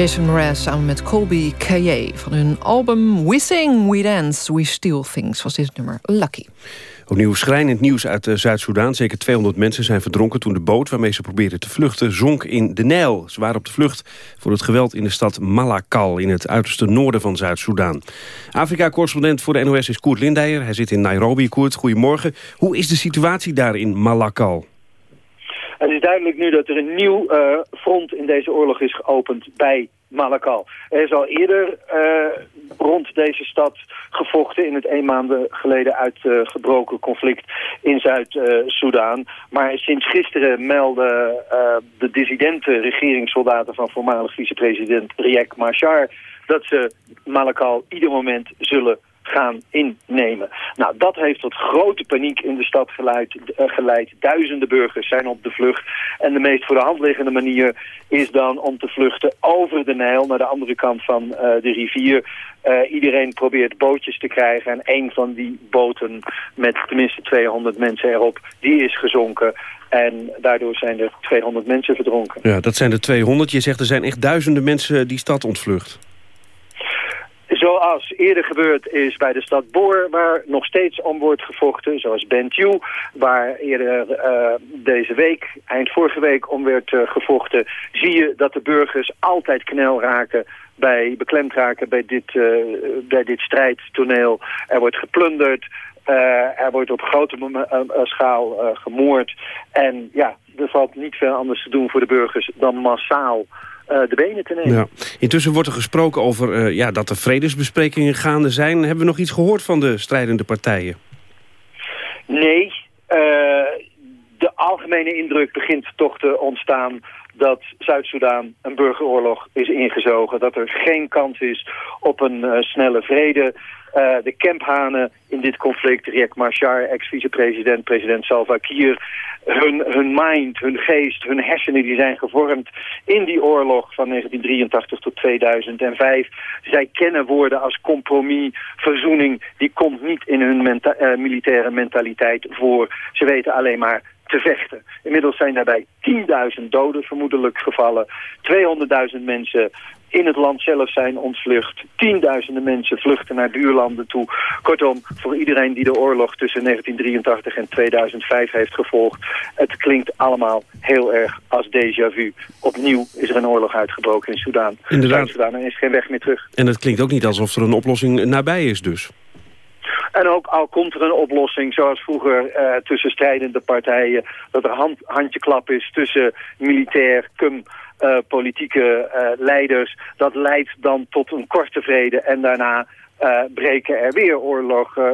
Jason Mraz samen met Colby Kaye van hun album We We Dance, We Steal Things was dit nummer Lucky. Opnieuw schrijnend nieuws uit eh, Zuid-Soedan. Zeker 200 mensen zijn verdronken toen de boot waarmee ze probeerden te vluchten zonk in de Nijl. Ze waren op de vlucht voor het geweld in de stad Malakal in het uiterste noorden van Zuid-Soedan. Afrika-correspondent voor de NOS is Koert Lindeyer. Hij zit in Nairobi. Koert, goedemorgen. Hoe is de situatie daar in Malakal? Het is duidelijk nu dat er een nieuw eh, front in deze oorlog is geopend bij Malakal. Er is al eerder uh, rond deze stad gevochten in het een maanden geleden uitgebroken uh, conflict in Zuid-Soedan. maar sinds gisteren melden de dissidente regeringssoldaten van voormalig vicepresident Riek Machar dat ze Malakal ieder moment zullen gaan innemen. Nou, dat heeft tot grote paniek in de stad geleid, uh, geleid. Duizenden burgers zijn op de vlucht. En de meest voor de hand liggende manier is dan om te vluchten over de Nijl... naar de andere kant van uh, de rivier. Uh, iedereen probeert bootjes te krijgen. En een van die boten met tenminste 200 mensen erop, die is gezonken. En daardoor zijn er 200 mensen verdronken. Ja, dat zijn er 200. Je zegt er zijn echt duizenden mensen die stad ontvlucht. Zoals eerder gebeurd is bij de stad Boor, waar nog steeds om wordt gevochten. Zoals Bentiu, waar eerder uh, deze week, eind vorige week, om werd uh, gevochten. Zie je dat de burgers altijd knel raken bij, beklemd raken bij dit, uh, bij dit strijdtoneel. Er wordt geplunderd. er wordt op grote schaal gemoord. En ja, er valt niet veel anders te doen voor de burgers dan massaal de benen te nemen. Ja. Intussen wordt er gesproken over ja, dat er vredesbesprekingen gaande zijn. Hebben we nog iets gehoord van de strijdende partijen? Nee, de algemene indruk begint toch te ontstaan dat Zuid-Soedan een burgeroorlog is ingezogen. Dat er geen kans is op een uh, snelle vrede. Uh, de kemphanen in dit conflict, Riek Machar, ex-vicepresident, president Salva Kiir... Hun, hun mind, hun geest, hun hersenen die zijn gevormd in die oorlog van 1983 tot 2005. Zij kennen woorden als compromis, verzoening. Die komt niet in hun uh, militaire mentaliteit voor. Ze weten alleen maar te vechten. Inmiddels zijn daarbij 10.000 doden vermoedelijk gevallen. 200.000 mensen in het land zelf zijn ontvlucht. Tienduizenden mensen vluchten naar buurlanden toe. Kortom, voor iedereen die de oorlog tussen 1983 en 2005 heeft gevolgd... het klinkt allemaal heel erg als déjà vu. Opnieuw is er een oorlog uitgebroken in Soudaan. Inderdaad. Zuid er is geen weg meer terug. En het klinkt ook niet alsof er een oplossing nabij is dus. En ook al komt er een oplossing, zoals vroeger uh, tussen strijdende partijen... dat er hand, handjeklap is tussen militair, cum, politieke uh, leiders... dat leidt dan tot een korte vrede en daarna uh, breken er weer oorlog, uh,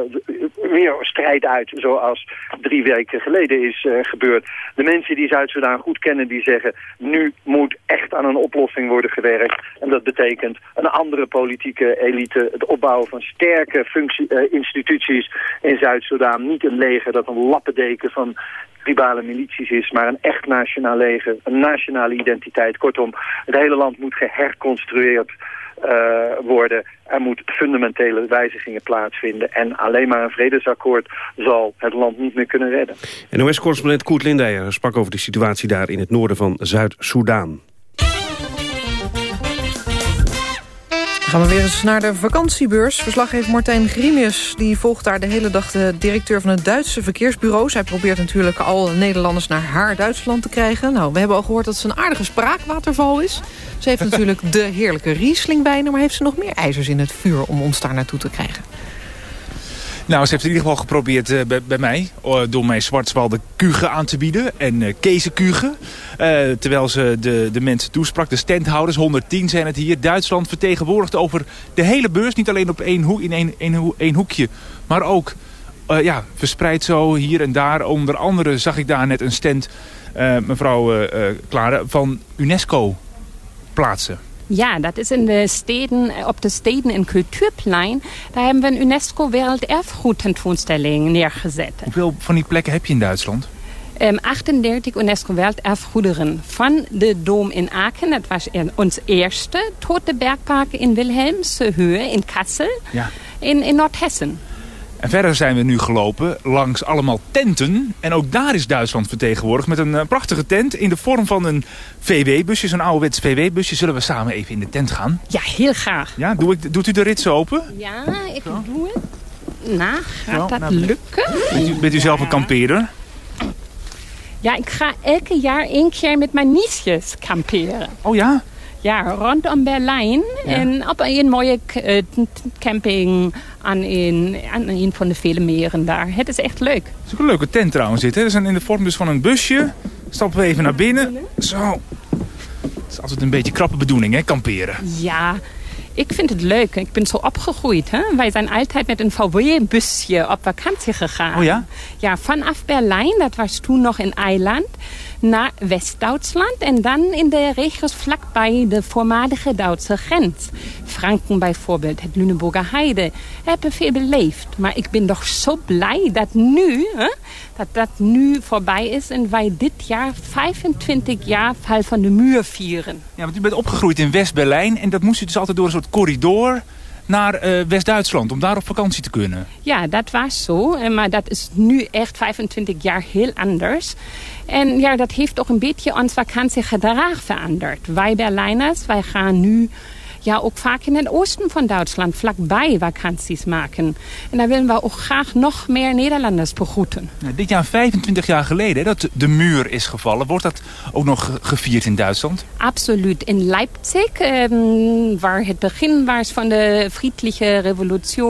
weer strijd uit, zoals drie weken geleden is uh, gebeurd. De mensen die Zuid-Soedan goed kennen, die zeggen... nu moet echt aan een oplossing worden gewerkt. En dat betekent een andere politieke elite, het opbouwen van sterke functie, instituties in Zuid-Soedan. Niet een leger dat een lappendeken van tribale milities is, maar een echt nationaal leger, een nationale identiteit. Kortom, het hele land moet geherconstrueerd uh, worden. Er moet fundamentele wijzigingen plaatsvinden. En alleen maar een vredesakkoord zal het land niet meer kunnen redden. NOS-correspondent Koert Lindeyer sprak over de situatie daar in het noorden van Zuid-Soedan. Gaan we weer eens naar de vakantiebeurs. Verslaggever Martijn Grimius die volgt daar de hele dag de directeur van het Duitse verkeersbureau. Zij probeert natuurlijk al Nederlanders naar haar Duitsland te krijgen. Nou, we hebben al gehoord dat ze een aardige spraakwaterval is. Ze heeft natuurlijk de heerlijke Riesling bijna, maar heeft ze nog meer ijzers in het vuur om ons daar naartoe te krijgen? Nou, ze heeft in ieder geval geprobeerd uh, bij, mij... Uh, door mij Zwartswalde kugen aan te bieden. En uh, kezenkugen. terwijl ze de, de mensen toesprak. De standhouders, 110 zijn het hier. Duitsland vertegenwoordigt over de hele beurs. Niet alleen op één, hoek, in één, één, één hoekje. Maar ook ja, verspreid zo hier en daar. Onder andere zag ik daar net een stand... mevrouw Klare, van UNESCO plaatsen. Ja, dat is in de steden, op de steden in Cultuurplein. Daar hebben we een UNESCO Werelderfgoed-tentoonstelling neergezet. Hoeveel van die plekken heb je in Duitsland? Um, 38 UNESCO Werelderfgoederen. Van de Dom in Aken, dat was ons eerste. Tot de bergparken in Wilhelmshöhe in Kassel. Ja. In, in Noordhessen. En verder zijn we nu gelopen langs allemaal tenten. En ook daar is Duitsland vertegenwoordigd met een uh, prachtige tent in de vorm van een VW-busje, zo'n ouderwets VW-busje. Zullen we samen even in de tent gaan? Ja, heel graag. Ja, doe ik, doet u de rits open? Ja, ik Zo. doe het. Nou, gaat Zo, dat nou, lukken? Bent u, bent u zelf een kampeerder? Ja, ik ga elke jaar één keer met mijn niesjes kamperen. Oh ja? Ja, rondom Berlijn. Ja. En op een mooie uh, camping aan een, aan een van de vele meren daar. Het is echt leuk. Het is ook een leuke tent trouwens dit. Hè? Dat is in de vorm dus van een busje. Stappen we even naar binnen. Zo. Het is altijd een beetje krappe bedoeling, hè, kamperen. Ja, ik vind het leuk. Ik ben zo opgegroeid. Hè? Wij zijn altijd met een VW-busje op vakantie gegaan. Oh ja? Ja, vanaf Berlijn. Dat was toen nog in Eiland naar West-Duitsland en dan in de regio's vlakbij de voormalige Duitse grens. Franken bijvoorbeeld, het Lüneburger Heide, hebben veel beleefd. Maar ik ben toch zo blij dat nu, hè, dat dat nu voorbij is en wij dit jaar 25 jaar Val van de Muur vieren. Ja, want u bent opgegroeid in West-Berlijn en dat moest u dus altijd door een soort corridor naar uh, West-Duitsland om daar op vakantie te kunnen. Ja, dat was zo. Maar dat is nu echt 25 jaar heel anders. En ja, dat heeft ook een beetje ons vakantiegedrag veranderd. Wij Berlijners, wij gaan nu ja, ook vaak in het oosten van Duitsland vlakbij vakanties maken. En daar willen we ook graag nog meer Nederlanders begroeten. Ja, dit jaar 25 jaar geleden dat de muur is gevallen. Wordt dat ook nog gevierd in Duitsland? Absoluut. In Leipzig, ähm, waar het begin was van de vriendelijke revolutie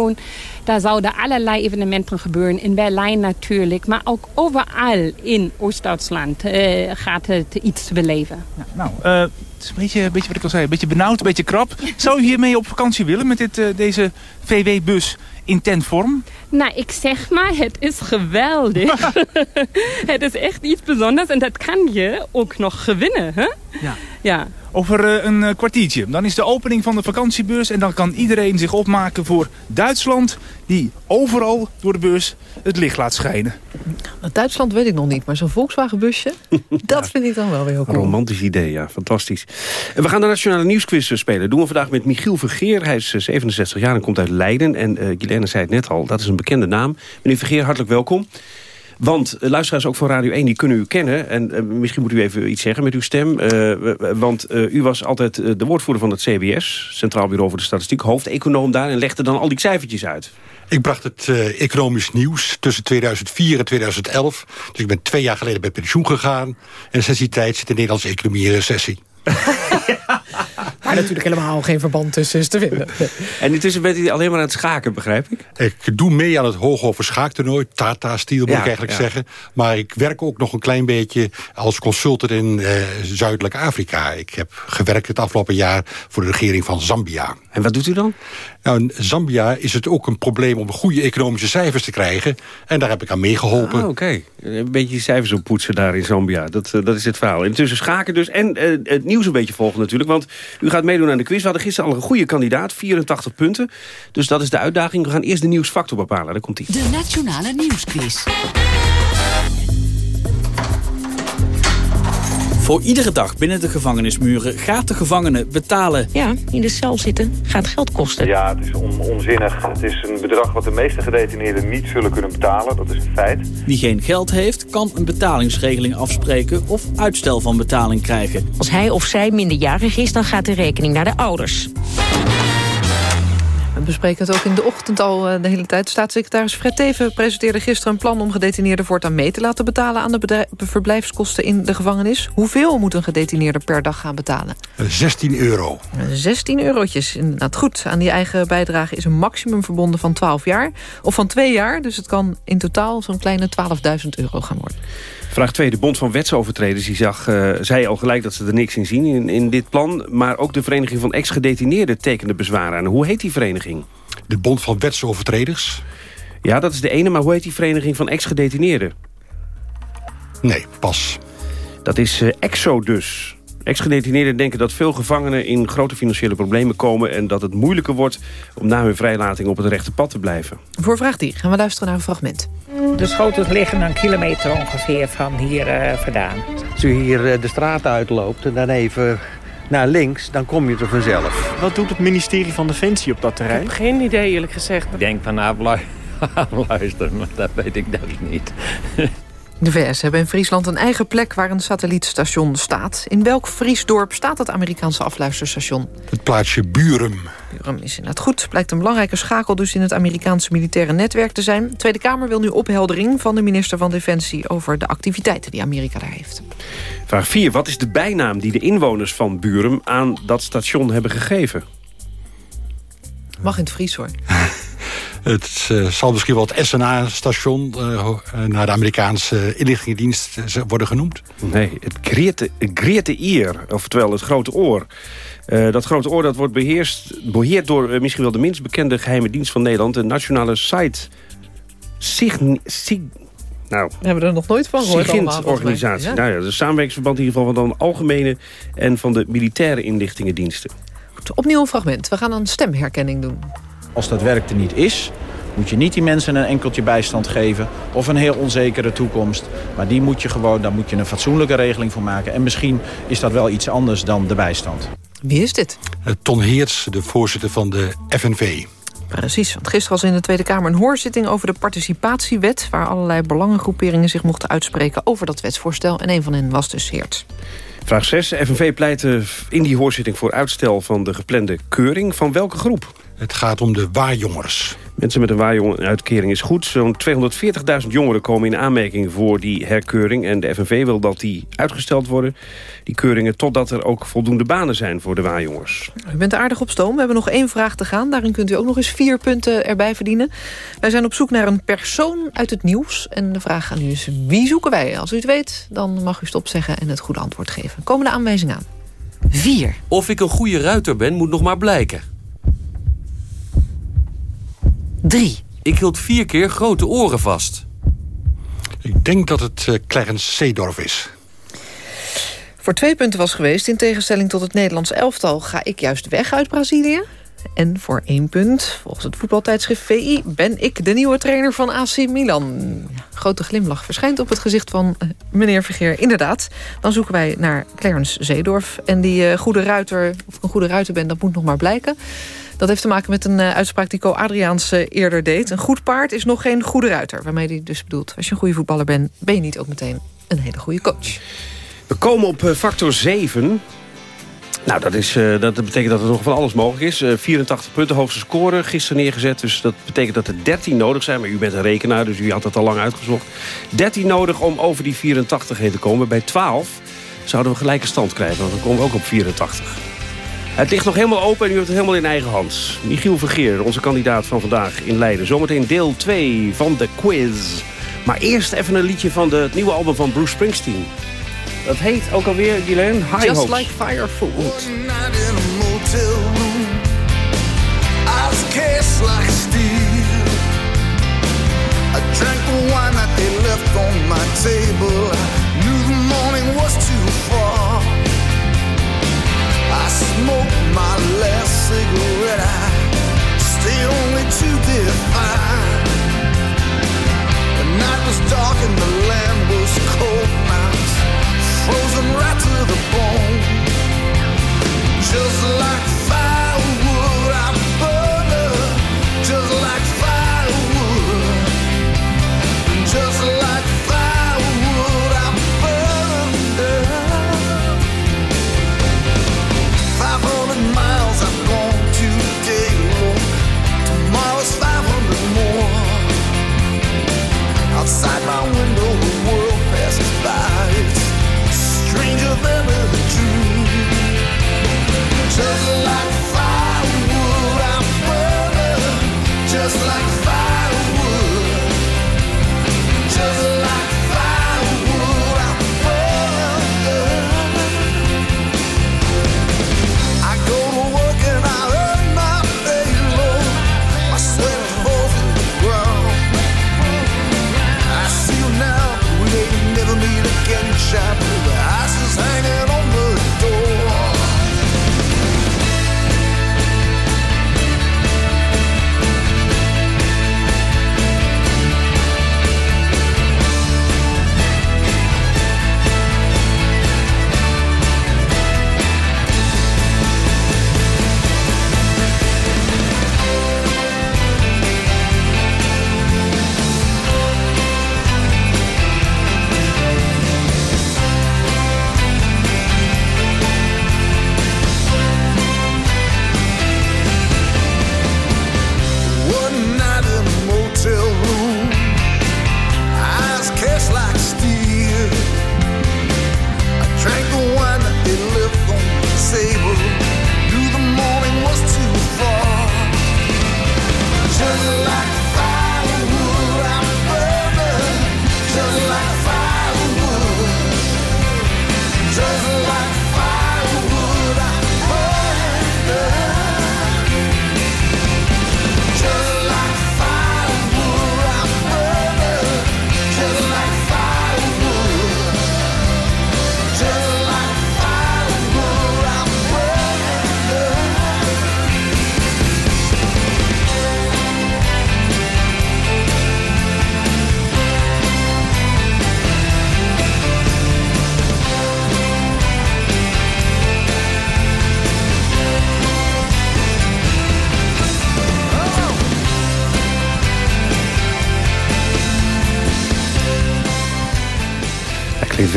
Daar zouden allerlei evenementen gebeuren. In Berlijn natuurlijk, maar ook overal in Oost-Duitsland uh, gaat het iets te beleven. Ja, nou, uh, het is een beetje, een beetje wat ik al zei, een beetje benauwd, een beetje krap. Zou u hiermee op vakantie willen met dit, uh, deze VW-bus in tentvorm? Nou, ik zeg maar, het is geweldig. het is echt iets bijzonders en dat kan je ook nog gewinnen. Hè? Ja. ja. Over een kwartiertje. Dan is de opening van de vakantiebeurs en dan kan iedereen zich opmaken voor Duitsland... die overal door de beurs het licht laat schijnen. Nou, Duitsland weet ik nog niet, maar zo'n Volkswagen-busje... dat vind ik dan wel weer heel cool. Een romantisch idee, ja. Fantastisch. En we gaan de Nationale Nieuwsquiz spelen. Dat doen we vandaag met Michiel Vergeer. Hij is 67 jaar en komt uit Leiden. En uh, Guilaine zei het net al, dat is een bekende naam. Meneer Vergeer, hartelijk welkom. Want uh, luisteraars ook van Radio 1, die kunnen u kennen. En uh, misschien moet u even iets zeggen met uw stem. Uh, want u was altijd de woordvoerder van het CBS... Centraal Bureau voor de Statistiek, hoofdeconoom daar... en legde dan al die cijfertjes uit. Ik bracht het economisch nieuws tussen 2004 en 2011. Dus ik ben twee jaar geleden bij pensioen gegaan. En sinds die tijd zit de Nederlandse economie in recessie. Waar natuurlijk helemaal geen verband tussen is te vinden. En intussen bent u alleen maar aan het schaken, begrijp ik? Ik doe mee aan het Hoogover Schaaktoernooi. Tata-stiel moet ja, ik eigenlijk ja. zeggen. Maar ik werk ook nog een klein beetje als consultant in eh, Zuidelijk Afrika. Ik heb gewerkt het afgelopen jaar voor de regering van Zambia. En wat doet u dan? Nou, in Zambia is het ook een probleem om goede economische cijfers te krijgen. En daar heb ik aan meegeholpen. Ah, Oké, een beetje die cijfers oppoetsen daar in Zambia. Dat, uh, dat is het verhaal. Intussen schaken dus. En uh, het nieuws een beetje volgen natuurlijk. Want u gaat meedoen aan de quiz. We hadden gisteren al een goede kandidaat. 84 punten. Dus dat is de uitdaging. We gaan eerst de nieuwsfactor bepalen. Daar komt ie. De Nationale Nieuwsquiz. Voor iedere dag binnen de gevangenismuren gaat de gevangene betalen. Ja, in de cel zitten gaat geld kosten. Ja, het is on onzinnig. Het is een bedrag wat de meeste gedetineerden niet zullen kunnen betalen. Dat is een feit. Wie geen geld heeft, kan een betalingsregeling afspreken of uitstel van betaling krijgen. Als hij of zij minderjarig is, dan gaat de rekening naar de ouders. We bespreken het ook in de ochtend al de hele tijd. Staatssecretaris Fred Teven presenteerde gisteren een plan... om gedetineerden voortaan mee te laten betalen... aan de verblijfskosten in de gevangenis. Hoeveel moet een gedetineerde per dag gaan betalen? 16 euro. 16 eurotjes, inderdaad goed. Aan die eigen bijdrage is een maximum verbonden van 12 jaar. Of van 2 jaar, dus het kan in totaal zo'n kleine 12.000 euro gaan worden. Vraag 2. De Bond van Wetsovertreders die zag, uh, zei al gelijk dat ze er niks in zien in, in dit plan. Maar ook de Vereniging van Ex-Gedetineerden tekende bezwaren aan. Hoe heet die vereniging? De Bond van Wetsovertreders? Ja, dat is de ene. Maar hoe heet die Vereniging van Ex-Gedetineerden? Nee, pas. Dat is uh, EXO dus. Ex-gedetineerden denken dat veel gevangenen in grote financiële problemen komen... en dat het moeilijker wordt om na hun vrijlating op het rechte pad te blijven. Voor vraag 3 gaan we luisteren naar een fragment. De schotels liggen een kilometer ongeveer van hier uh, vandaan. Als u hier uh, de straat uitloopt en dan even naar links, dan kom je er vanzelf. Wat doet het ministerie van Defensie op dat terrein? Ik heb geen idee eerlijk gezegd. Ik denk van nou, luister, maar dat weet ik dus niet. De VS hebben in Friesland een eigen plek waar een satellietstation staat. In welk Friesdorp staat het Amerikaanse afluisterstation? Het plaatsje Burum. Burum is inderdaad goed. Blijkt een belangrijke schakel dus in het Amerikaanse militaire netwerk te zijn. De Tweede Kamer wil nu opheldering van de minister van Defensie... over de activiteiten die Amerika daar heeft. Vraag 4. Wat is de bijnaam die de inwoners van Burum aan dat station hebben gegeven? Mag in het Fries hoor. Het uh, zal misschien wel het SNA-station uh, naar de Amerikaanse inlichtingendienst worden genoemd. Nee, het Grete, Grete Ear, oftewel het grote oor. Uh, dat grote oor dat wordt beheerst, beheerd door misschien wel de minst bekende geheime dienst van Nederland. De nationale site Sign... Sig, nou, we hebben er nog nooit van gehoord. SIGINT-organisatie. Ja. Nou ja, de samenwerkingsverband in ieder geval van de algemene en van de militaire inlichtingendiensten. Goed, opnieuw een fragment. We gaan een stemherkenning doen. Als dat werk er niet is, moet je niet die mensen een enkeltje bijstand geven... of een heel onzekere toekomst. Maar die moet je gewoon, daar moet je een fatsoenlijke regeling voor maken. En misschien is dat wel iets anders dan de bijstand. Wie is dit? Ton Heerts, de voorzitter van de FNV. Precies, want gisteren was in de Tweede Kamer een hoorzitting over de participatiewet... waar allerlei belangengroeperingen zich mochten uitspreken over dat wetsvoorstel. En een van hen was dus Heerts. Vraag 6. FNV pleitte in die hoorzitting voor uitstel van de geplande keuring. Van welke groep? Het gaat om de waarjongers. Mensen met een waarjongenuitkering is goed. Zo'n 240.000 jongeren komen in aanmerking voor die herkeuring. En de FNV wil dat die uitgesteld worden, die keuringen... totdat er ook voldoende banen zijn voor de waarjongers. U bent aardig op stoom. We hebben nog één vraag te gaan. Daarin kunt u ook nog eens vier punten erbij verdienen. Wij zijn op zoek naar een persoon uit het nieuws. En de vraag aan u is, wie zoeken wij? Als u het weet, dan mag u stop zeggen en het goede antwoord geven. Komende aanwijzing aan. 4. Of ik een goede ruiter ben, moet nog maar blijken. 3. Ik hield vier keer grote oren vast. Ik denk dat het uh, Clarence Seedorf is. Voor twee punten was geweest. In tegenstelling tot het Nederlands elftal ga ik juist weg uit Brazilië. En voor één punt, volgens het voetbaltijdschrift VI... ben ik de nieuwe trainer van AC Milan. Grote glimlach verschijnt op het gezicht van uh, meneer Vergeer. Inderdaad, dan zoeken wij naar Clarence Zeedorf. En die uh, goede ruiter, of ik een goede ruiter ben, dat moet nog maar blijken. Dat heeft te maken met een uh, uitspraak die Co Adriaans eerder deed. Een goed paard is nog geen goede ruiter. Waarmee hij dus bedoelt, als je een goede voetballer bent... ben je niet ook meteen een hele goede coach. We komen op factor 7. Nou, dat, is, dat betekent dat er nog van alles mogelijk is. Uh, 84 punten, hoogste score, gisteren neergezet. Dus dat betekent dat er 13 nodig zijn. Maar u bent een rekenaar, dus u had het al lang uitgezocht. 13 nodig om over die 84 heen te komen. Bij 12 zouden we gelijke stand krijgen, want dan komen we ook op 84. Het ligt nog helemaal open en u heeft het helemaal in eigen hand. Michiel Vergeer, onze kandidaat van vandaag in Leiden. Zometeen deel 2 van de quiz. Maar eerst even een liedje van de, het nieuwe album van Bruce Springsteen. Dat heet ook alweer, Guylaine, High Just Hopes. like fire food. like steel. I drank the wine that they left on my table. I knew the morning was too far. I my last cigarette. I. The night was dark and the land was cold. Nights frozen right to the bone. Just like firewood, Outside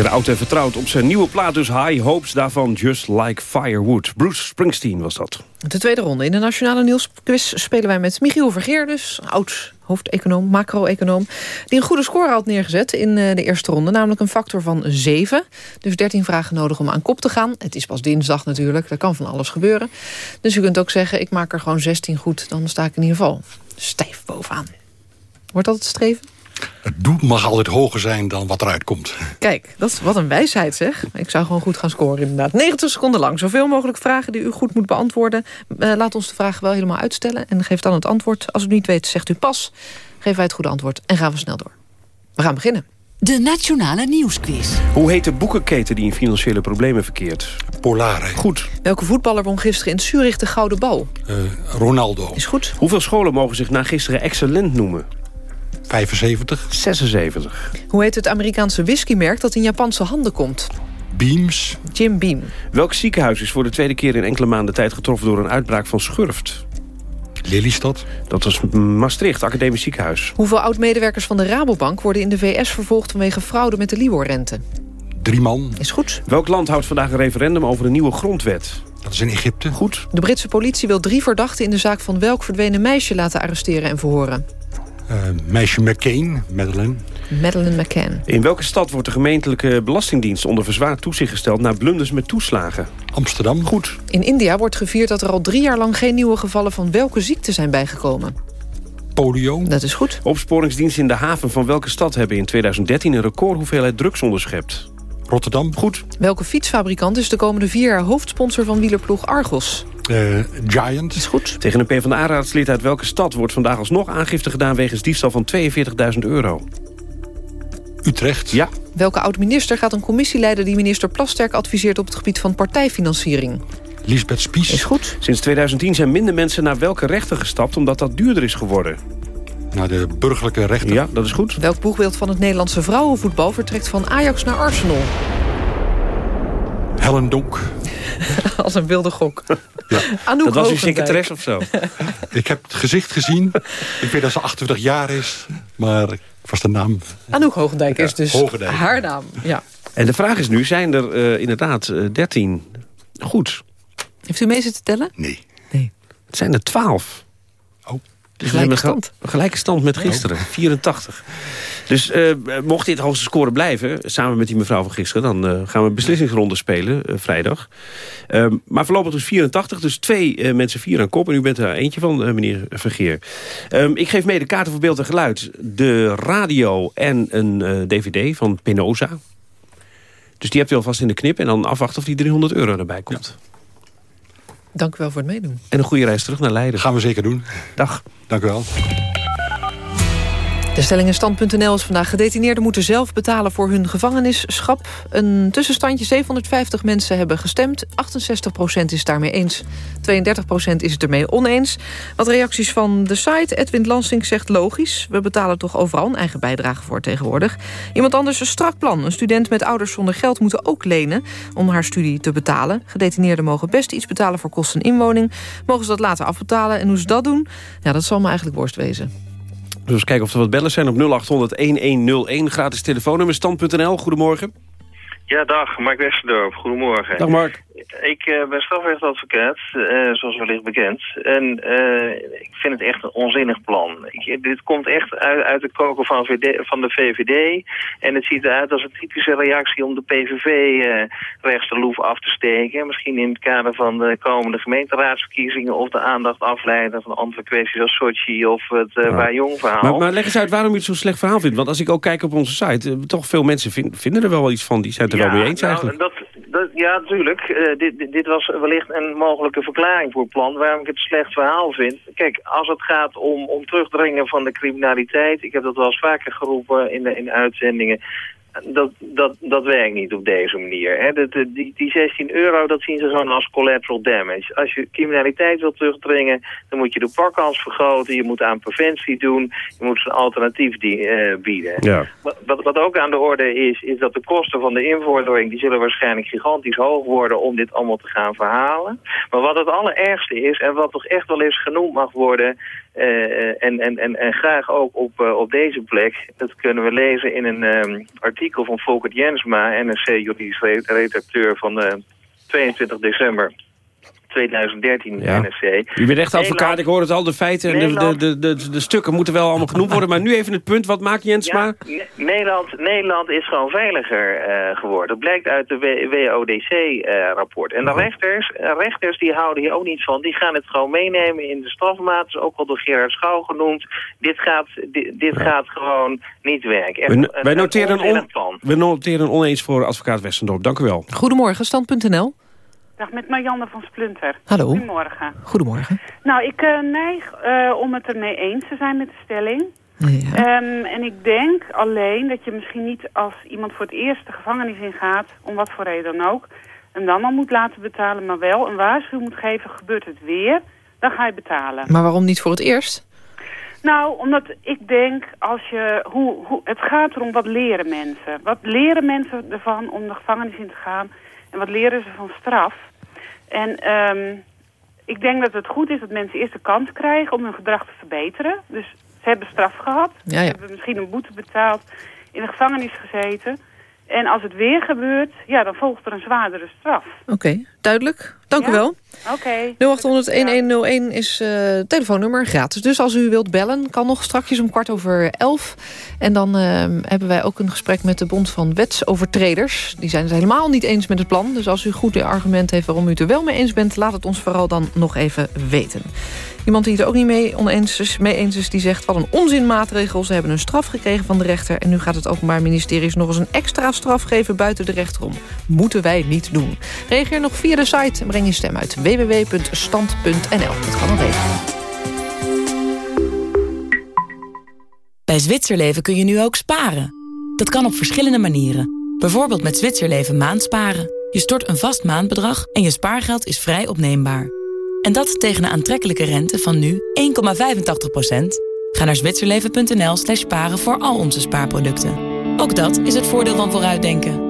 weer oud en vertrouwd op zijn nieuwe plaat dus High Hopes daarvan Just Like Firewood. Bruce Springsteen was dat. De tweede ronde in de Nationale Nieuwsquiz spelen wij met Michiel Vergeer dus. Oud hoofdeconoom, macro-econoom. Die een goede score had neergezet in eh, de eerste ronde. Namelijk een factor van 7. Dus 13 vragen nodig om aan kop te gaan. Het is pas dinsdag natuurlijk, er kan van alles gebeuren. Dus u kunt ook zeggen, ik maak er gewoon 16 goed. Dan sta ik in ieder geval stijf bovenaan. Wordt dat het streven? Het doel mag altijd hoger zijn dan wat eruit komt. Kijk, dat is wat een wijsheid zeg. Ik zou gewoon goed gaan scoren inderdaad. 90 seconden lang. Zoveel mogelijk vragen die u goed moet beantwoorden. Uh, laat ons de vraag wel helemaal uitstellen. En geef dan het antwoord. Als u het niet weet, zegt u pas. Geven wij het goede antwoord. En gaan we snel door. We gaan beginnen. De Nationale Nieuwsquiz. Hoe heet de boekenketen die in financiële problemen verkeert? Polare. Goed. Welke voetballer won gisteren in Zurich de gouden bal? Uh, Ronaldo. Is goed. Hoeveel scholen mogen zich na gisteren excellent noemen? 75. 76. Hoe heet het Amerikaanse whiskymerk dat in Japanse handen komt? Beams. Jim Beam. Welk ziekenhuis is voor de tweede keer in enkele maanden tijd getroffen door een uitbraak van schurft? Lelystad. Dat was Maastricht, academisch ziekenhuis. Hoeveel oud-medewerkers van de Rabobank worden in de VS vervolgd vanwege fraude met de Libor-rente? Drie man. Is goed. Welk land houdt vandaag een referendum over een nieuwe grondwet? Dat is in Egypte. Goed. De Britse politie wil drie verdachten in de zaak van welk verdwenen meisje laten arresteren en verhoren. Uh, meisje McCain, Madeleine. Madeleine McCann. In welke stad wordt de gemeentelijke belastingdienst onder verzwaard toezicht gesteld... na blunders met toeslagen? Amsterdam. Goed. In India wordt gevierd dat er al drie jaar lang geen nieuwe gevallen van welke ziekte zijn bijgekomen? Polio. Dat is goed. Opsporingsdiensten in de haven van welke stad hebben in 2013 een recordhoeveelheid drugs onderschept? Rotterdam. Goed. Welke fietsfabrikant is de komende vier jaar hoofdsponsor van wielerploeg Argos? Uh, Giant. Is goed. Tegen een PvdA-raadslid uit welke stad wordt vandaag alsnog aangifte gedaan... wegens diefstal van 42.000 euro? Utrecht. Ja. Welke oud-minister gaat een commissie leiden... die minister Plasterk adviseert op het gebied van partijfinanciering? Lisbeth Spies. Is goed. Sinds 2010 zijn minder mensen naar welke rechter gestapt... omdat dat duurder is geworden? Naar de burgerlijke rechter. Ja, dat is goed. Welk boegbeeld van het Nederlandse vrouwenvoetbal... vertrekt van Ajax naar Arsenal? Helen Donk. Als een wilde gok. Ja. Anouk dat was uw secretaris of zo? Ik heb het gezicht gezien. Ik weet dat ze 28 jaar is. Maar ik was de naam. Anouk Hogendijk is dus Hogendijk. haar naam. Ja. En de vraag is nu, zijn er uh, inderdaad uh, 13 goed? Heeft u mee zitten tellen? Nee. Nee. Het zijn er 12. Oh. Dus Gelijke we hebben stand. Een gelijke stand met gisteren, 84. Dus uh, mocht dit hoogste score blijven, samen met die mevrouw van gisteren... dan uh, gaan we een beslissingsronde spelen, uh, vrijdag. Um, maar voorlopig dus 84, dus twee mensen vier aan kop. En u bent er eentje van, meneer Vergeer. Um, ik geef mee de kaarten voor beeld en geluid. De radio en een dvd van Penosa. Dus die hebt u alvast in de knip. En dan afwachten of die 300 euro erbij komt. Ja. Dank u wel voor het meedoen. En een goede reis terug naar Leiden. Gaan we zeker doen. Dag. Dank u wel. De stelling is vandaag... gedetineerden moeten zelf betalen voor hun gevangenisschap. Een tussenstandje, 750 mensen hebben gestemd. 68% is daarmee eens. 32% is het ermee oneens. Wat reacties van de site. Edwin Lansing zegt logisch. We betalen toch overal een eigen bijdrage voor tegenwoordig. Iemand anders een strak plan. Een student met ouders zonder geld moeten ook lenen... om haar studie te betalen. Gedetineerden mogen best iets betalen voor kosten en inwoning. Mogen ze dat later afbetalen? En hoe ze dat doen? Ja, dat zal me eigenlijk worst wezen. Dus kijken of er wat bellen zijn op 0800-1101. Gratis telefoonnummer stand.nl. Goedemorgen. Ja, dag. Mark Westerdorp. Goedemorgen. Dag Mark. Ik uh, ben strafrechtadvocaat, uh, zoals wellicht bekend. En uh, ik vind het echt een onzinnig plan. Ik, dit komt echt uit, uit de koker van, VD, van de VVD. En het ziet eruit als een typische reactie om de PVV rechts de loef af te steken. Misschien in het kader van de komende gemeenteraadsverkiezingen... of de aandacht afleiden van andere kwesties als Sochi of het uh, ja. Jong verhaal. Maar, maar, leg eens uit waarom je het zo'n slecht verhaal vindt. Want als ik ook kijk op onze site... toch veel mensen vind, vinden er wel iets van. Die zijn het er ja, wel mee eens nou, eigenlijk. Dat, dat, ja, natuurlijk. Dit, dit, was wellicht een mogelijke verklaring voor het plan. Waarom ik het slecht verhaal vind. Kijk, als het gaat om, om terugdringen van de criminaliteit... ik heb dat wel eens vaker geroepen in de, in uitzendingen... Dat, dat, dat werkt niet op deze manier. Hè. De, die, die 16 euro, dat zien ze gewoon als collateral damage. Als je criminaliteit wil terugdringen, dan moet je de pakkans vergroten. Je moet aan preventie doen. Je moet een alternatief die, uh, bieden. Ja. Wat, wat ook aan de orde is, is dat de kosten van de invordering... die zullen waarschijnlijk gigantisch hoog worden om dit allemaal te gaan verhalen. Maar wat het allerergste is, en wat toch echt wel eens genoemd mag worden... Uh, en, en, en, en graag ook op, uh, op deze plek. Dat kunnen we lezen in een um, artikel van Volkert Jensma, NRC juridisch redacteur van 22 december 2013 ja. NRC. U bent echt advocaat, ik hoor het al, de feiten en de, de, de, de, stukken moeten wel allemaal genoemd worden. Maar nu even het punt, wat maakt Jensma? Ja, Nederland, Nederland is gewoon veiliger uh, geworden. Dat blijkt uit de WODC-rapport. Uh, en de rechters, rechters die houden hier ook niet van. Die gaan het gewoon meenemen in de strafmaat. is ook al door Gerard Schouw genoemd. Dit gaat, dit, dit gaat gewoon niet werken. We, wij noteren, on, we noteren oneens voor advocaat Westendorp. Dank u wel. Goedemorgen, stand.nl. Dag, met Marianne van Splunter. Hallo. Goedemorgen. Goedemorgen. Nou, ik uh, neig uh, om het ermee eens te zijn met de stelling. Ja. Um, en ik denk alleen dat je misschien niet als iemand voor het eerst de gevangenis ingaat... om wat voor reden dan ook, hem dan al moet laten betalen... maar wel een waarschuwing moet geven, gebeurt het weer, dan ga je betalen. Maar waarom niet voor het eerst? Nou, omdat ik denk, als je, hoe, hoe, het gaat erom wat leren mensen. Wat leren mensen ervan om de gevangenis in te gaan... en wat leren ze van straf... En um, ik denk dat het goed is dat mensen eerst de kans krijgen om hun gedrag te verbeteren. Dus ze hebben straf gehad. Ja, ja. Ze hebben misschien een boete betaald, in de gevangenis gezeten. En als het weer gebeurt, ja, dan volgt er een zwaardere straf. Oké, duidelijk. Dank u wel. Oké. 0800-1101 is uh, telefoonnummer, gratis. Dus als u wilt bellen, kan nog straks om kwart over elf. En dan uh, hebben wij ook een gesprek met de Bond van Wetsovertreders. Die zijn het helemaal niet eens met het plan. Dus als u goed argument heeft waarom u het er wel mee eens bent... laat het ons vooral dan nog even weten. Iemand die het er ook niet mee, oneens is, mee eens is, die zegt... wat een onzinmaatregel, ze hebben een straf gekregen van de rechter... en nu gaat het Openbaar Ministerie nog eens een extra straf geven... buiten de rechter om. Moeten wij niet doen. Reageer nog via de site en breng je stem uit www.stand.nl. Dat kan. Bij Zwitserleven kun je nu ook sparen. Dat kan op verschillende manieren. Bijvoorbeeld met Zwitserleven maandsparen. Je stort een vast maandbedrag en je spaargeld is vrij opneembaar. En dat tegen een aantrekkelijke rente van nu 1,85%. Ga naar zwitserleven.nl slash sparen voor al onze spaarproducten. Ook dat is het voordeel van vooruitdenken.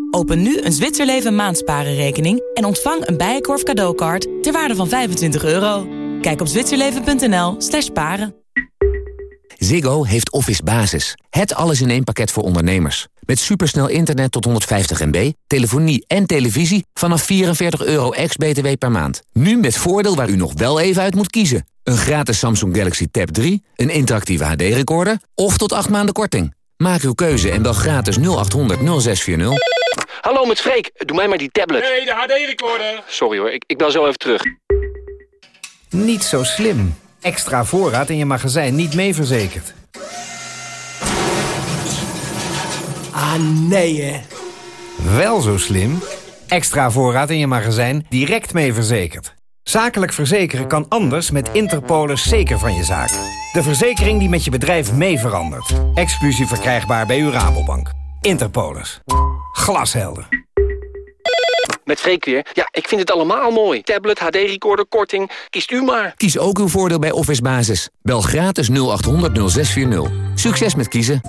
Open nu een Zwitserleven maandsparenrekening en ontvang een Bijenkorf cadeaukaart ter waarde van 25 euro. Kijk op zwitserleven.nl slash paren. Ziggo heeft Office Basis. Het alles in één pakket voor ondernemers. Met supersnel internet tot 150 MB, telefonie en televisie vanaf 44 euro ex-BTW per maand. Nu met voordeel waar u nog wel even uit moet kiezen. Een gratis Samsung Galaxy Tab 3, een interactieve HD-recorder of tot 8 maanden korting. Maak uw keuze en bel gratis 0800 0640. Hallo met Freek, doe mij maar die tablet. Nee, de HD-recorder. Sorry hoor, ik, ik bel zo even terug. Niet zo slim. Extra voorraad in je magazijn niet mee verzekerd. Ah, nee hè. Wel zo slim. Extra voorraad in je magazijn direct mee verzekerd. Zakelijk verzekeren kan anders met Interpolis zeker van je zaak. De verzekering die met je bedrijf mee verandert. Exclusief verkrijgbaar bij uw Rabobank. Interpolis. Glashelder. Met Freek weer. Ja, ik vind het allemaal mooi. Tablet, HD-recorder, korting. Kiest u maar. Kies ook uw voordeel bij Office Basis. Bel gratis 0800 0640. Succes met kiezen.